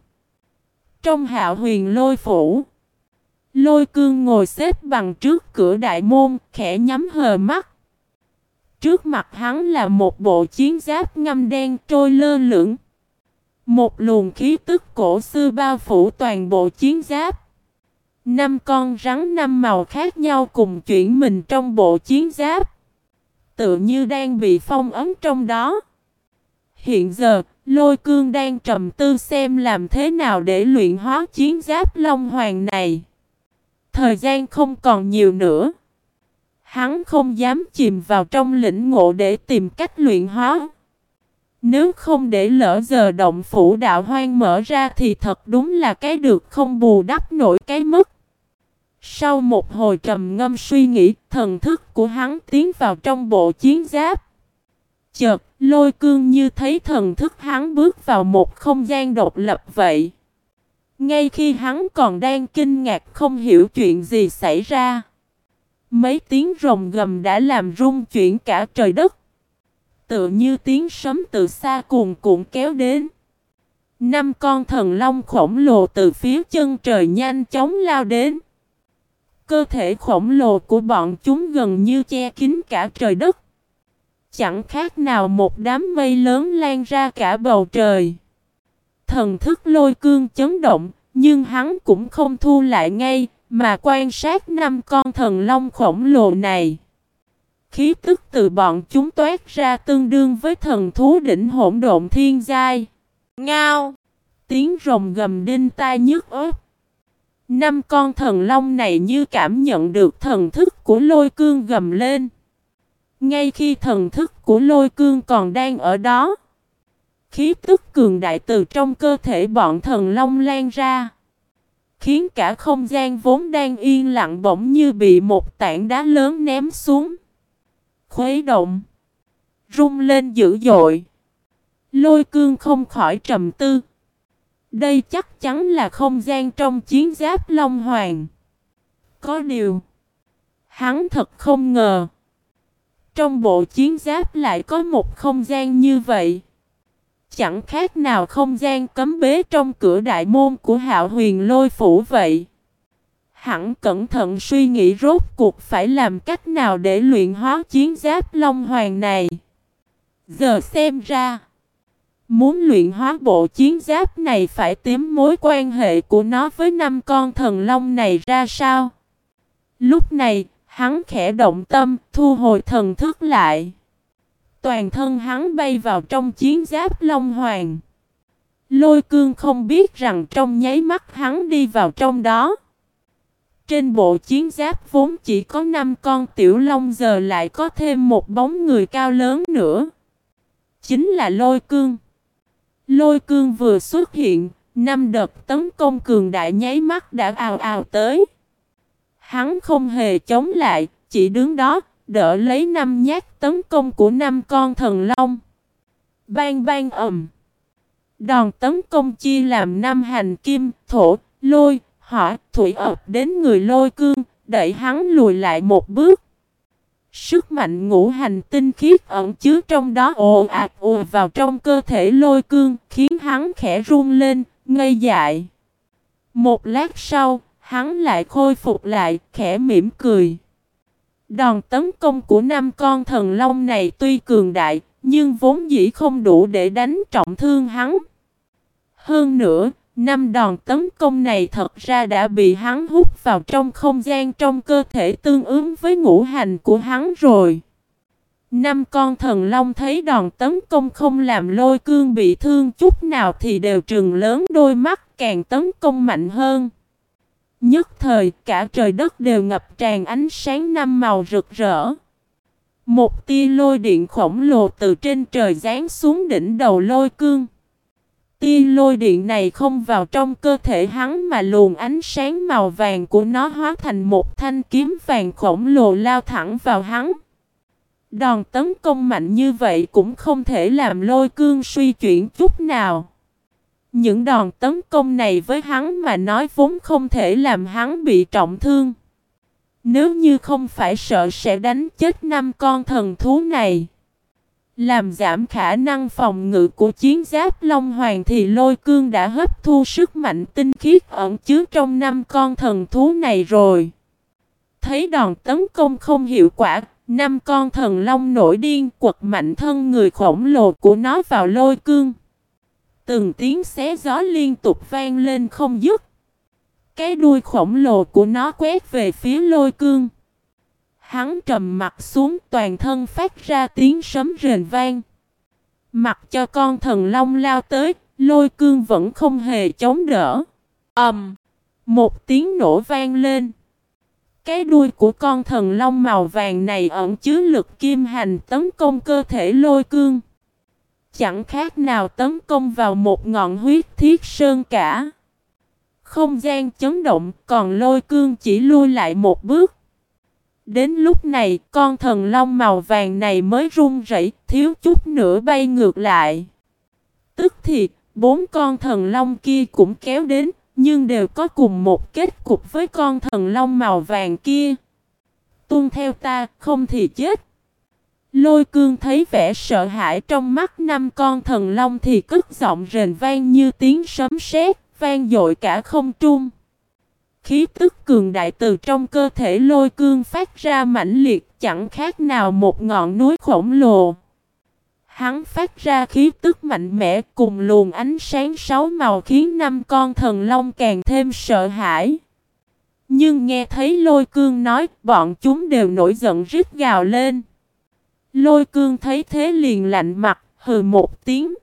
Trong hạo huyền lôi phủ. Lôi cương ngồi xếp bằng trước cửa đại môn, khẽ nhắm hờ mắt. Trước mặt hắn là một bộ chiến giáp ngâm đen trôi lơ lửng. Một luồng khí tức cổ xưa bao phủ toàn bộ chiến giáp. Năm con rắn năm màu khác nhau cùng chuyển mình trong bộ chiến giáp. Tự như đang bị phong ấn trong đó. Hiện giờ, lôi cương đang trầm tư xem làm thế nào để luyện hóa chiến giáp Long Hoàng này. Thời gian không còn nhiều nữa. Hắn không dám chìm vào trong lĩnh ngộ để tìm cách luyện hóa. Nếu không để lỡ giờ động phủ đạo hoang mở ra thì thật đúng là cái được không bù đắp nổi cái mất. Sau một hồi trầm ngâm suy nghĩ, thần thức của hắn tiến vào trong bộ chiến giáp. Chợt, lôi cương như thấy thần thức hắn bước vào một không gian độc lập vậy. Ngay khi hắn còn đang kinh ngạc không hiểu chuyện gì xảy ra. Mấy tiếng rồng gầm đã làm rung chuyển cả trời đất. Tựa như tiếng sấm từ xa cuồn cuộn kéo đến. Năm con thần long khổng lồ từ phía chân trời nhanh chóng lao đến. Cơ thể khổng lồ của bọn chúng gần như che kín cả trời đất. Chẳng khác nào một đám mây lớn lan ra cả bầu trời. Thần thức lôi cương chấn động, nhưng hắn cũng không thu lại ngay, mà quan sát năm con thần long khổng lồ này. Khí tức từ bọn chúng toát ra tương đương với thần thú đỉnh hỗn độn thiên giai. Ngao! Tiếng rồng gầm đinh tai nhức ớt. Năm con thần long này như cảm nhận được thần thức của lôi cương gầm lên. Ngay khi thần thức của lôi cương còn đang ở đó. Khí tức cường đại từ trong cơ thể bọn thần long lan ra. Khiến cả không gian vốn đang yên lặng bỗng như bị một tảng đá lớn ném xuống. Khuấy động. Rung lên dữ dội. Lôi cương không khỏi trầm tư. Đây chắc chắn là không gian trong chiến giáp Long Hoàng. Có điều. Hắn thật không ngờ. Trong bộ chiến giáp lại có một không gian như vậy. Chẳng khác nào không gian cấm bế trong cửa đại môn của hạo huyền lôi phủ vậy. Hẳn cẩn thận suy nghĩ rốt cuộc phải làm cách nào để luyện hóa chiến giáp Long Hoàng này. Giờ xem ra, muốn luyện hóa bộ chiến giáp này phải tìm mối quan hệ của nó với năm con thần long này ra sao. Lúc này, hắn khẽ động tâm, thu hồi thần thức lại. Toàn thân hắn bay vào trong chiến giáp Long Hoàng. Lôi cương không biết rằng trong nháy mắt hắn đi vào trong đó. Trên bộ chiến giáp vốn chỉ có 5 con tiểu long giờ lại có thêm một bóng người cao lớn nữa. Chính là lôi cương. Lôi cương vừa xuất hiện, năm đợt tấn công cường đại nháy mắt đã ào ào tới. Hắn không hề chống lại, chỉ đứng đó, đỡ lấy năm nhát tấn công của năm con thần long. Bang bang ầm. Đòn tấn công chia làm năm hành kim, thổ, lôi, hỏa, thủy ập đến người lôi cương, đẩy hắn lùi lại một bước. Sức mạnh ngũ hành tinh khiết ẩn chứa trong đó ồ ạt ùa vào trong cơ thể lôi cương, khiến hắn khẽ run lên, ngây dại. Một lát sau, hắn lại khôi phục lại, khẽ mỉm cười. Đòn tấn công của năm con thần long này tuy cường đại, nhưng vốn dĩ không đủ để đánh trọng thương hắn. Hơn nữa, năm đòn tấn công này thật ra đã bị hắn hút vào trong không gian trong cơ thể tương ứng với ngũ hành của hắn rồi. Năm con thần long thấy đòn tấn công không làm lôi cương bị thương chút nào thì đều trừng lớn đôi mắt càng tấn công mạnh hơn. Nhất thời, cả trời đất đều ngập tràn ánh sáng năm màu rực rỡ. Một tia lôi điện khổng lồ từ trên trời giáng xuống đỉnh đầu lôi cương. Tia lôi điện này không vào trong cơ thể hắn mà luồng ánh sáng màu vàng của nó hóa thành một thanh kiếm vàng khổng lồ lao thẳng vào hắn. Đòn tấn công mạnh như vậy cũng không thể làm lôi cương suy chuyển chút nào. Những đòn tấn công này với hắn mà nói vốn không thể làm hắn bị trọng thương. Nếu như không phải sợ sẽ đánh chết năm con thần thú này. Làm giảm khả năng phòng ngự của chiến giáp Long Hoàng thì lôi cương đã hấp thu sức mạnh tinh khiết ẩn chứa trong năm con thần thú này rồi. Thấy đòn tấn công không hiệu quả, năm con thần long nổi điên quật mạnh thân người khổng lồ của nó vào lôi cương. Từng tiếng xé gió liên tục vang lên không dứt. Cái đuôi khổng lồ của nó quét về phía lôi cương. Hắn trầm mặt xuống toàn thân phát ra tiếng sấm rền vang. Mặc cho con thần long lao tới, lôi cương vẫn không hề chống đỡ. ầm, um, Một tiếng nổ vang lên. Cái đuôi của con thần long màu vàng này ẩn chứa lực kim hành tấn công cơ thể lôi cương. Chẳng khác nào tấn công vào một ngọn huyết thiết sơn cả. Không gian chấn động, còn lôi cương chỉ lui lại một bước. Đến lúc này, con thần long màu vàng này mới run rẩy, thiếu chút nữa bay ngược lại. Tức thì, bốn con thần long kia cũng kéo đến, nhưng đều có cùng một kết cục với con thần long màu vàng kia. Tuân theo ta, không thì chết. Lôi cương thấy vẻ sợ hãi trong mắt năm con thần long thì cất giọng rền vang như tiếng sấm sét, vang dội cả không trung. Khí tức cường đại từ trong cơ thể lôi cương phát ra mãnh liệt chẳng khác nào một ngọn núi khổng lồ. Hắn phát ra khí tức mạnh mẽ cùng luồng ánh sáng sáu màu khiến năm con thần long càng thêm sợ hãi. Nhưng nghe thấy lôi cương nói bọn chúng đều nổi giận rít gào lên. Lôi cương thấy thế liền lạnh mặt hừ một tiếng.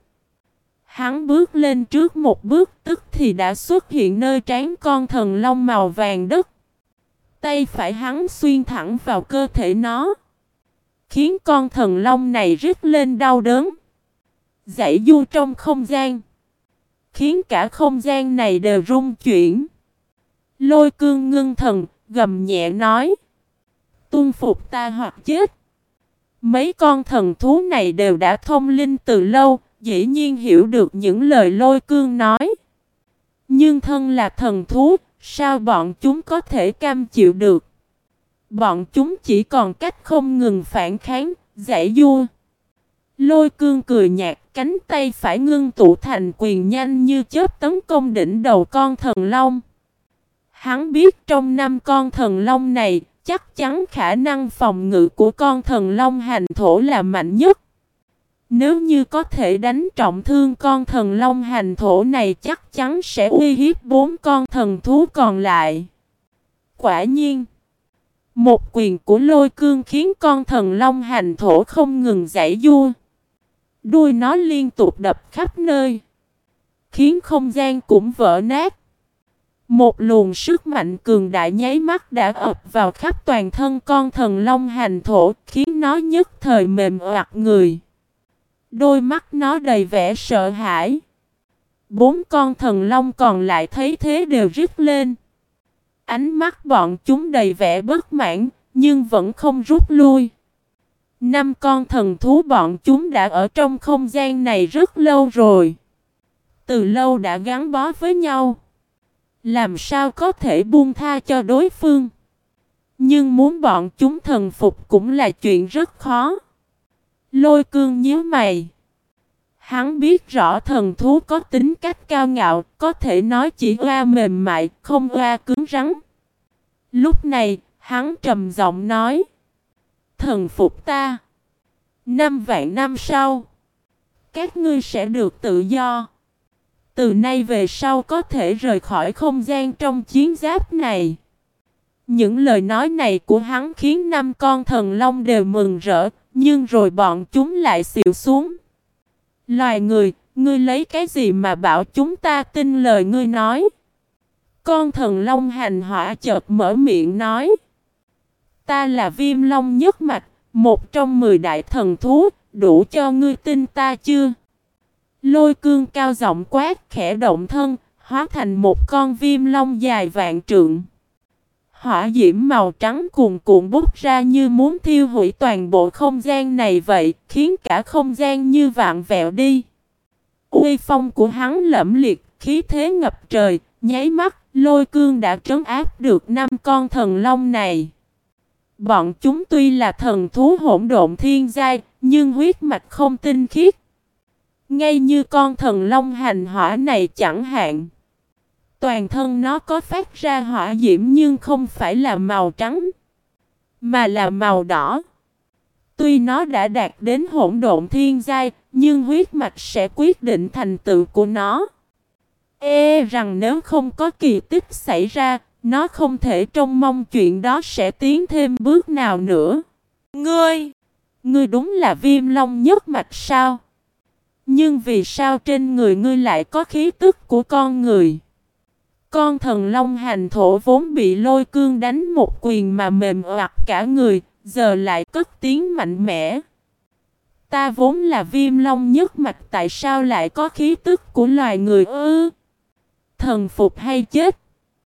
Hắn bước lên trước một bước tức thì đã xuất hiện nơi trán con thần long màu vàng đất. Tay phải hắn xuyên thẳng vào cơ thể nó. Khiến con thần long này rít lên đau đớn. Dãy du trong không gian. Khiến cả không gian này đều rung chuyển. Lôi cương ngưng thần, gầm nhẹ nói. Tuân phục ta hoặc chết. Mấy con thần thú này đều đã thông linh từ lâu, dĩ nhiên hiểu được những lời lôi cương nói. Nhưng thân là thần thú, sao bọn chúng có thể cam chịu được? Bọn chúng chỉ còn cách không ngừng phản kháng, giải vua. Lôi cương cười nhạt, cánh tay phải ngưng tụ thành quyền nhanh như chớp tấn công đỉnh đầu con thần long. Hắn biết trong năm con thần long này, chắc chắn khả năng phòng ngự của con thần long hành thổ là mạnh nhất. Nếu như có thể đánh trọng thương con thần long hành thổ này chắc chắn sẽ uy hiếp bốn con thần thú còn lại. Quả nhiên, một quyền của lôi cương khiến con thần long hành thổ không ngừng giải vua. Đuôi nó liên tục đập khắp nơi, khiến không gian cũng vỡ nát. Một luồng sức mạnh cường đại nháy mắt đã ập vào khắp toàn thân con thần long hành thổ, khiến nó nhất thời mềm oặt người. Đôi mắt nó đầy vẻ sợ hãi. Bốn con thần long còn lại thấy thế đều rít lên. Ánh mắt bọn chúng đầy vẻ bất mãn, nhưng vẫn không rút lui. Năm con thần thú bọn chúng đã ở trong không gian này rất lâu rồi. Từ lâu đã gắn bó với nhau. Làm sao có thể buông tha cho đối phương? Nhưng muốn bọn chúng thần phục cũng là chuyện rất khó. Lôi cương nhíu mày. Hắn biết rõ thần thú có tính cách cao ngạo, có thể nói chỉ oa mềm mại, không oa cứng rắn. Lúc này, hắn trầm giọng nói. Thần phục ta. Năm vạn năm sau, các ngươi sẽ được tự do. Từ nay về sau có thể rời khỏi không gian trong chiến giáp này. Những lời nói này của hắn khiến năm con thần long đều mừng rỡ, nhưng rồi bọn chúng lại xịu xuống. Loài người, ngươi lấy cái gì mà bảo chúng ta tin lời ngươi nói? Con thần long hành hỏa chợt mở miệng nói. Ta là viêm long nhất mạch, một trong mười đại thần thú, đủ cho ngươi tin ta chưa? Lôi cương cao giọng quát khẽ động thân, hóa thành một con viêm long dài vạn trượng. Hỏa diễm màu trắng cuồn cuộn bút ra như muốn thiêu hủy toàn bộ không gian này vậy, khiến cả không gian như vạn vẹo đi. Uy phong của hắn lẫm liệt, khí thế ngập trời, nháy mắt, lôi cương đã trấn áp được năm con thần long này. Bọn chúng tuy là thần thú hỗn độn thiên giai, nhưng huyết mạch không tinh khiết. Ngay như con thần long hành hỏa này chẳng hạn. Toàn thân nó có phát ra hỏa diễm nhưng không phải là màu trắng, mà là màu đỏ. Tuy nó đã đạt đến hỗn độn thiên giai, nhưng huyết mạch sẽ quyết định thành tựu của nó. Ê rằng nếu không có kỳ tích xảy ra, nó không thể trông mong chuyện đó sẽ tiến thêm bước nào nữa. Ngươi! Ngươi đúng là viêm long nhất mạch sao? Nhưng vì sao trên người ngươi lại có khí tức của con người? Con thần long hành thổ vốn bị lôi cương đánh một quyền mà mềm oặt cả người, giờ lại cất tiếng mạnh mẽ. Ta vốn là viêm long nhất mạch tại sao lại có khí tức của loài người ư? Thần phục hay chết?